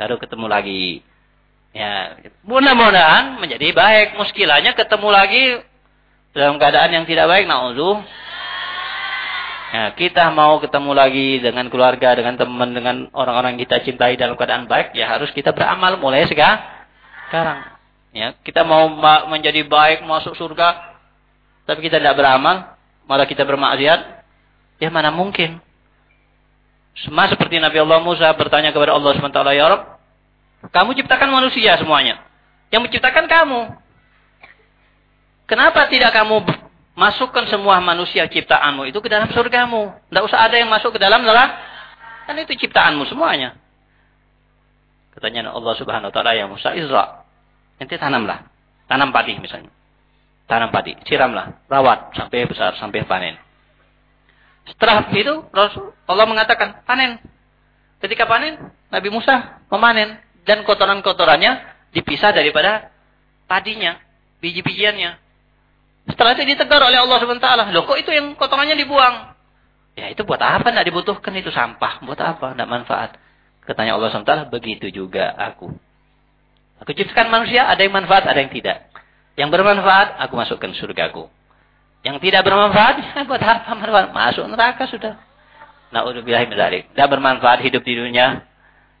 Speaker 1: Baru ketemu lagi. Ya, mudah-mudahan menjadi baik. Muskilahnya ketemu lagi dalam keadaan yang tidak baik. Na'udzuh Ya, kita mau ketemu lagi dengan keluarga, dengan teman, dengan orang-orang kita cintai dalam keadaan baik, ya harus kita beramal mulai sekarang. Ya, kita mau menjadi baik, masuk surga, tapi kita tidak beramal, malah kita bermaksiat, ya mana mungkin? Sama seperti Nabi Allah Musa bertanya kepada Allah SWT, Ya Rabb, kamu ciptakan manusia semuanya. Yang menciptakan kamu. Kenapa tidak kamu masukkan semua manusia ciptaanmu itu ke dalam surgamu? Tidak usah ada yang masuk ke dalam neraka. Kan itu ciptaanmu semuanya. Katanya Allah Subhanahu wa taala ya Musa Isra. Nanti tanamlah. Tanam padi misalnya. Tanam padi, siramlah, rawat sampai besar, sampai panen. Setelah itu Rasul Allah mengatakan panen. Ketika panen, Nabi Musa memanen dan kotoran-kotorannya dipisah daripada padinya, biji-bijiannya. Setelah itu ditegur oleh Allah SWT. Loh kok itu yang kotorannya dibuang? Ya itu buat apa? Tidak dibutuhkan itu sampah. Buat apa? Tidak manfaat. Katanya Allah SWT, begitu juga aku. Aku ciptakan manusia, ada yang manfaat, ada yang tidak. Yang bermanfaat, aku masukkan surgaku. Yang tidak bermanfaat, [LAUGHS] ya buat apa manfaat? Masuk neraka sudah. Na'udzubillahi min Tidak bermanfaat hidup di dunia.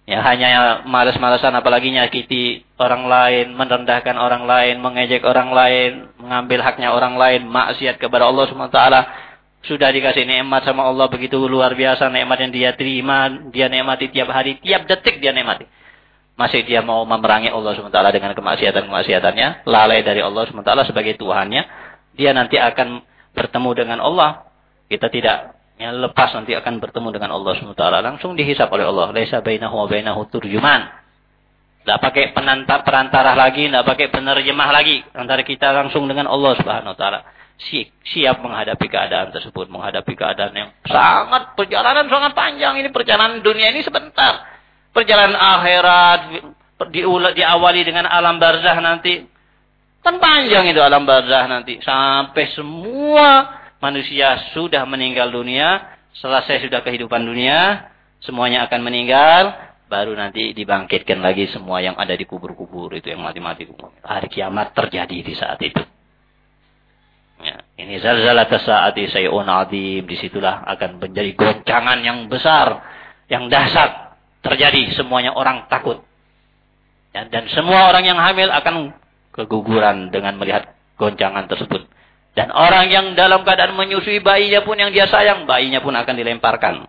Speaker 1: Ya hanya malas-malasan apalagi nyakiti orang lain, merendahkan orang lain, mengejek orang lain, mengambil haknya orang lain, maksiat kepada Allah SWT. Sudah dikasih nikmat sama Allah begitu luar biasa nikmat yang dia terima, dia nikmati tiap hari, tiap detik dia nikmati. Masih dia mau memerangi Allah SWT dengan kemaksiatan-kemaksiatannya, lalai dari Allah SWT sebagai Tuhannya, dia nanti akan bertemu dengan Allah. Kita tidak yang lepas nanti akan bertemu dengan Allah SWT. Langsung dihisap oleh Allah. Laisa bainahu wa bainahu turjuman. Tidak pakai penantar, perantara lagi, tidak pakai penerjemah lagi. Antara kita langsung dengan Allah Subhanahu Wa Taala. Siap menghadapi keadaan tersebut. Menghadapi keadaan yang sangat, perjalanan sangat panjang. Ini perjalanan dunia ini sebentar. Perjalanan akhirat, diawali dengan alam barzah nanti. Kan panjang itu alam barzah nanti. Sampai semua manusia sudah meninggal dunia, selesai sudah kehidupan dunia, semuanya akan meninggal, baru nanti dibangkitkan lagi semua yang ada di kubur-kubur itu yang mati-mati. Hari kiamat terjadi di saat itu. Ya, ini zalzalat saati sayun adim. Di situlah akan menjadi goncangan yang besar, yang dahsyat. Terjadi semuanya orang takut. Ya, dan semua orang yang hamil akan keguguran dengan melihat goncangan tersebut. Dan orang yang dalam keadaan menyusui bayinya pun yang dia sayang, bayinya pun akan dilemparkan.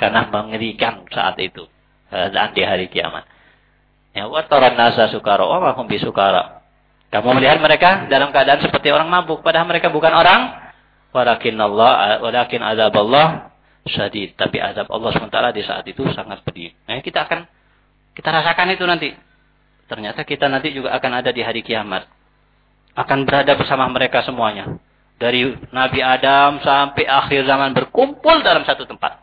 Speaker 1: Karena mengerikan saat itu. Nanti hari kiamat. Ya, wataran nasa sukara, wa mahum sukara. Kamu melihat mereka dalam keadaan seperti orang mabuk. Padahal mereka bukan orang. Walakin Allah, walakin azab Allah syadid. Tapi azab Allah sementara di saat itu sangat pedih. Nah, kita akan, kita rasakan itu nanti. Ternyata kita nanti juga akan ada di hari kiamat akan berada bersama mereka semuanya. Dari Nabi Adam sampai akhir zaman berkumpul dalam satu tempat.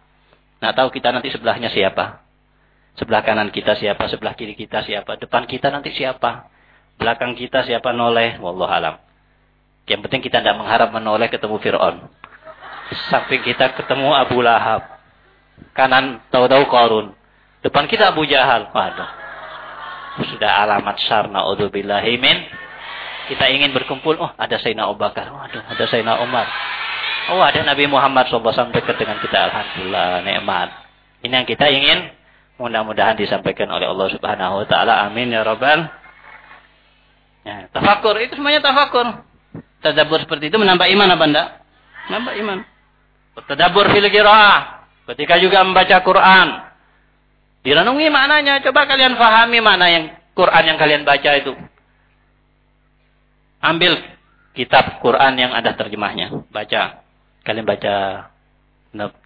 Speaker 1: Nah tahu kita nanti sebelahnya siapa? Sebelah kanan kita siapa? Sebelah kiri kita siapa? Depan kita nanti siapa? Belakang kita siapa noleh? Wallah alam. Yang penting kita tidak mengharap menoleh ketemu Fir'aun. Samping kita ketemu Abu Lahab. Kanan tahu-tahu Korun. Depan kita Abu Jahal. Waduh. Sudah alamat syarna min kita ingin berkumpul, oh ada Sayyidina Abu Bakar, oh ada, ada Sayyidina Umar. Oh ada Nabi Muhammad SAW dekat dengan kita. Alhamdulillah, nikmat. Ini yang kita ingin. Mudah-mudahan disampaikan oleh Allah Subhanahu Wa Taala. Amin ya Rabbal. Ya, tafakur itu semuanya tafakur. Tadabur seperti itu menambah iman apa enggak? Menambah iman. Tadabur fil Ketika juga membaca Quran. Direnungi maknanya. Coba kalian fahami makna yang Quran yang kalian baca itu. Ambil kitab Quran yang ada terjemahnya. Baca. Kalian baca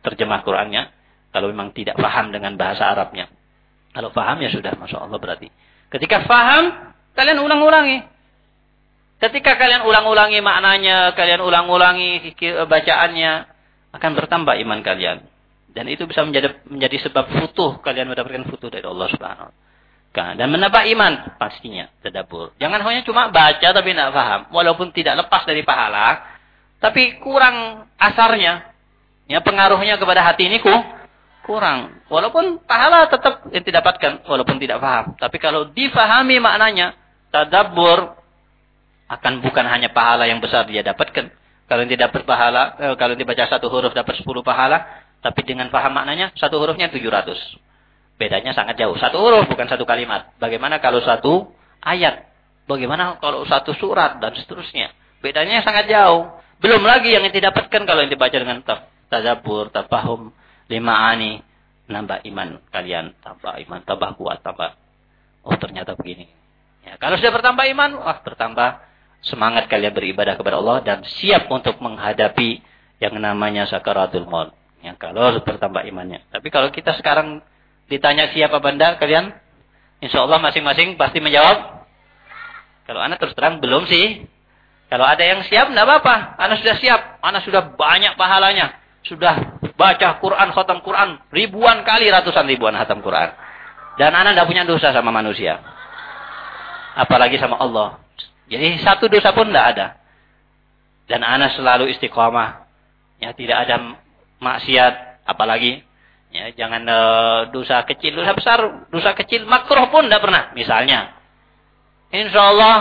Speaker 1: terjemah Qurannya. Kalau memang tidak paham dengan bahasa Arabnya. Kalau paham ya sudah. Masya Allah berarti. Ketika paham, kalian ulang-ulangi. Ketika kalian ulang-ulangi maknanya, kalian ulang-ulangi bacaannya, akan bertambah iman kalian. Dan itu bisa menjadi menjadi sebab futuh kalian mendapatkan futuh dari Allah Subhanahu dan menambah iman pastinya tadabur. Jangan hanya cuma baca tapi tidak paham. Walaupun tidak lepas dari pahala, tapi kurang asarnya. Ya, pengaruhnya kepada hati ini ku, kurang. Walaupun pahala tetap yang didapatkan walaupun tidak paham. Tapi kalau difahami maknanya, tadabur akan bukan hanya pahala yang besar dia dapatkan. Kalau tidak dapat pahala, eh, kalau dibaca satu huruf dapat sepuluh pahala, tapi dengan paham maknanya satu hurufnya tujuh ratus. Bedanya sangat jauh. Satu huruf bukan satu kalimat. Bagaimana kalau satu ayat? Bagaimana kalau satu surat dan seterusnya? Bedanya sangat jauh. Belum lagi yang didapatkan kalau yang dibaca dengan tadabur, tafahum, lima ani. Nambah iman kalian. Tambah iman, tambah kuat, tambah. Oh ternyata begini. Ya, kalau sudah bertambah iman, wah bertambah semangat kalian beribadah kepada Allah dan siap untuk menghadapi yang namanya sakaratul maut. Ya, kalau bertambah imannya. Tapi kalau kita sekarang ditanya siapa benda kalian, insya Allah masing-masing pasti menjawab. Kalau anak terus terang belum sih. Kalau ada yang siap, tidak apa-apa. Anak sudah siap. Anak sudah banyak pahalanya. Sudah baca Quran, khatam Quran. Ribuan kali, ratusan ribuan khatam Quran. Dan anak tidak punya dosa sama manusia. Apalagi sama Allah. Jadi satu dosa pun tidak ada. Dan anak selalu istiqomah. Ya, tidak ada maksiat. Apalagi ya, jangan uh, dosa kecil, dosa besar, dosa kecil, makruh pun tidak pernah. Misalnya. Insya Allah.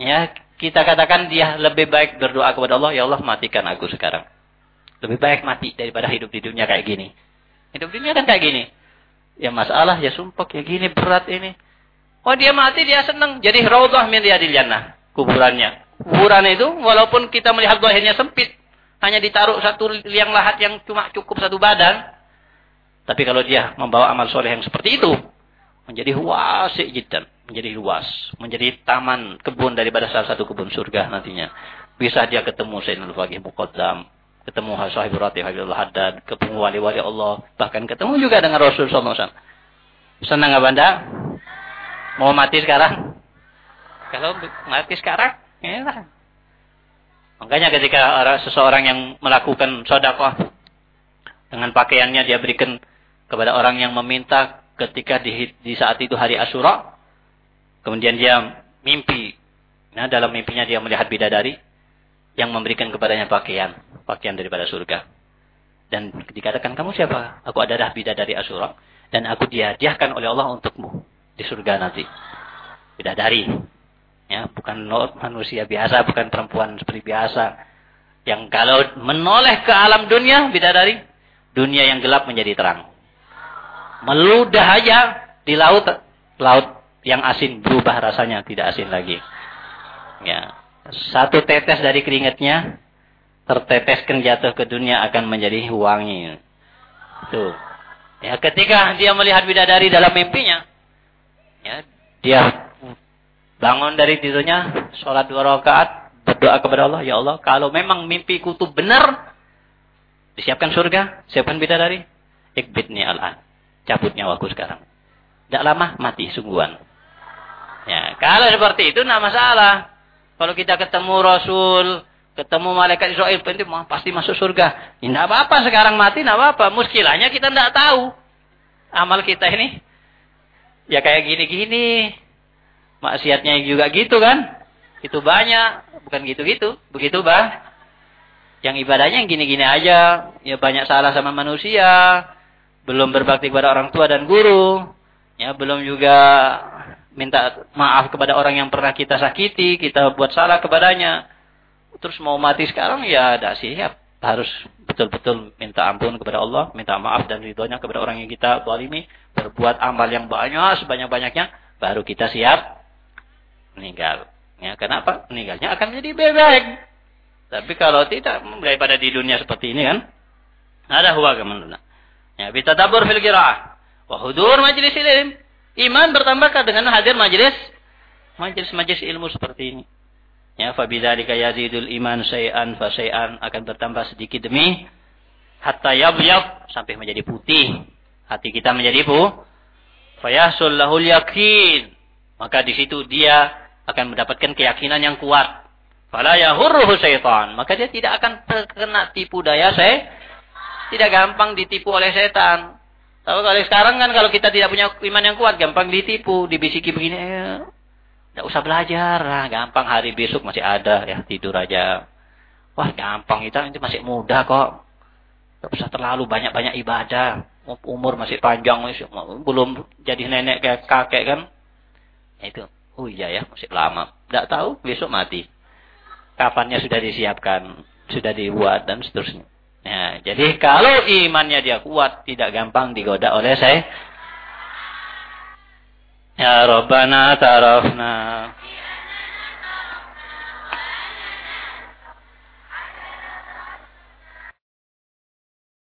Speaker 1: Ya, kita katakan dia lebih baik berdoa kepada Allah. Ya Allah matikan aku sekarang. Lebih baik mati daripada hidup di dunia kayak gini. Hidup di dunia kan kayak gini. Ya masalah, ya sumpah, ya gini berat ini. Oh dia mati dia senang. Jadi raudhah min riyadil jannah kuburannya. Kuburan itu walaupun kita melihat zahirnya sempit, hanya ditaruh satu liang lahat yang cuma cukup satu badan. Tapi kalau dia membawa amal soleh yang seperti itu, menjadi wasi jidan, menjadi luas, menjadi taman kebun daripada salah satu kebun surga nantinya. Bisa dia ketemu Sayyidina Faqih Muqaddam, ketemu Sahibul Ratih Habibullah Haddad, ketemu wali-wali Allah, bahkan ketemu juga dengan Rasul SAW. Senang nggak Banda? Mau mati sekarang? Kalau mati sekarang, ya Makanya ketika orang, seseorang yang melakukan sodakoh dengan pakaiannya dia berikan kepada orang yang meminta ketika di, di saat itu hari Asyura, kemudian dia mimpi, nah dalam mimpinya dia melihat bidadari yang memberikan kepadanya pakaian, pakaian daripada surga. Dan dikatakan kamu siapa? Aku adalah bidadari Asyura dan aku dihadiahkan oleh Allah untukmu di surga nanti. Bidadari ya bukan manusia biasa bukan perempuan seperti biasa yang kalau menoleh ke alam dunia bidadari dunia yang gelap menjadi terang meludah aja di laut. Laut yang asin berubah rasanya tidak asin lagi. Ya. Satu tetes dari keringatnya terteteskan jatuh ke dunia akan menjadi wangi. Tuh. Ya ketika dia melihat bidadari dalam mimpinya ya dia bangun dari tidurnya, sholat dua rakaat, berdoa kepada Allah, ya Allah, kalau memang mimpiku itu benar, disiapkan surga, siapkan bidadari, ikbitni al-an, cabut nyawaku sekarang. Tidak lama mati sungguhan. Ya, kalau seperti itu tidak masalah. Kalau kita ketemu Rasul, ketemu malaikat Israel, pasti masuk surga. Tidak apa-apa sekarang mati, tidak apa-apa. Muskilahnya kita tidak tahu. Amal kita ini, ya kayak gini-gini maksiatnya juga gitu kan? Itu banyak, bukan gitu-gitu, begitu bah. Yang ibadahnya yang gini-gini aja, ya banyak salah sama manusia, belum berbakti kepada orang tua dan guru, ya belum juga minta maaf kepada orang yang pernah kita sakiti, kita buat salah kepadanya. Terus mau mati sekarang ya tidak siap. Harus betul-betul minta ampun kepada Allah, minta maaf dan ridhonya kepada orang yang kita zalimi, berbuat amal yang banyak sebanyak-banyaknya, baru kita siap meninggal. Ya, kenapa? Meninggalnya akan menjadi bebek. Tapi kalau tidak, daripada di dunia seperti ini kan, ada huwa kemenuna. Ya, bisa tabur fil qiraah. Wa hudur majlis ilm. Iman bertambah dengan hadir majlis majlis-majlis ilmu seperti ini. Ya, fa bidzalika yazidul iman syai'an fa syai'an akan bertambah sedikit demi hatta yabyad sampai menjadi putih. Hati kita menjadi pu. Fayasul lahul yakin. Maka di situ dia akan mendapatkan keyakinan yang kuat. Fala yahurruhu syaitan. Maka dia tidak akan terkena tipu daya saya. Tidak gampang ditipu oleh setan. Tapi kalau sekarang kan kalau kita tidak punya iman yang kuat, gampang ditipu, dibisiki begini, eh, tidak usah belajar, nah, gampang hari besok masih ada, ya tidur aja. Wah gampang kita, itu masih muda kok. Tidak usah terlalu banyak-banyak ibadah. Umur masih panjang, belum jadi nenek kayak kakek kan. Ya, itu Oh iya ya, masih lama. Tidak tahu, besok mati. Kapannya sudah disiapkan, sudah dibuat dan seterusnya. Ya, jadi kalau imannya dia kuat, tidak gampang digoda oleh saya. Ya Rabbana tarafna